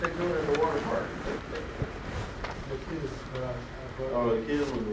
They do it at the water park. The kids, but I, I brought Oh, the kids were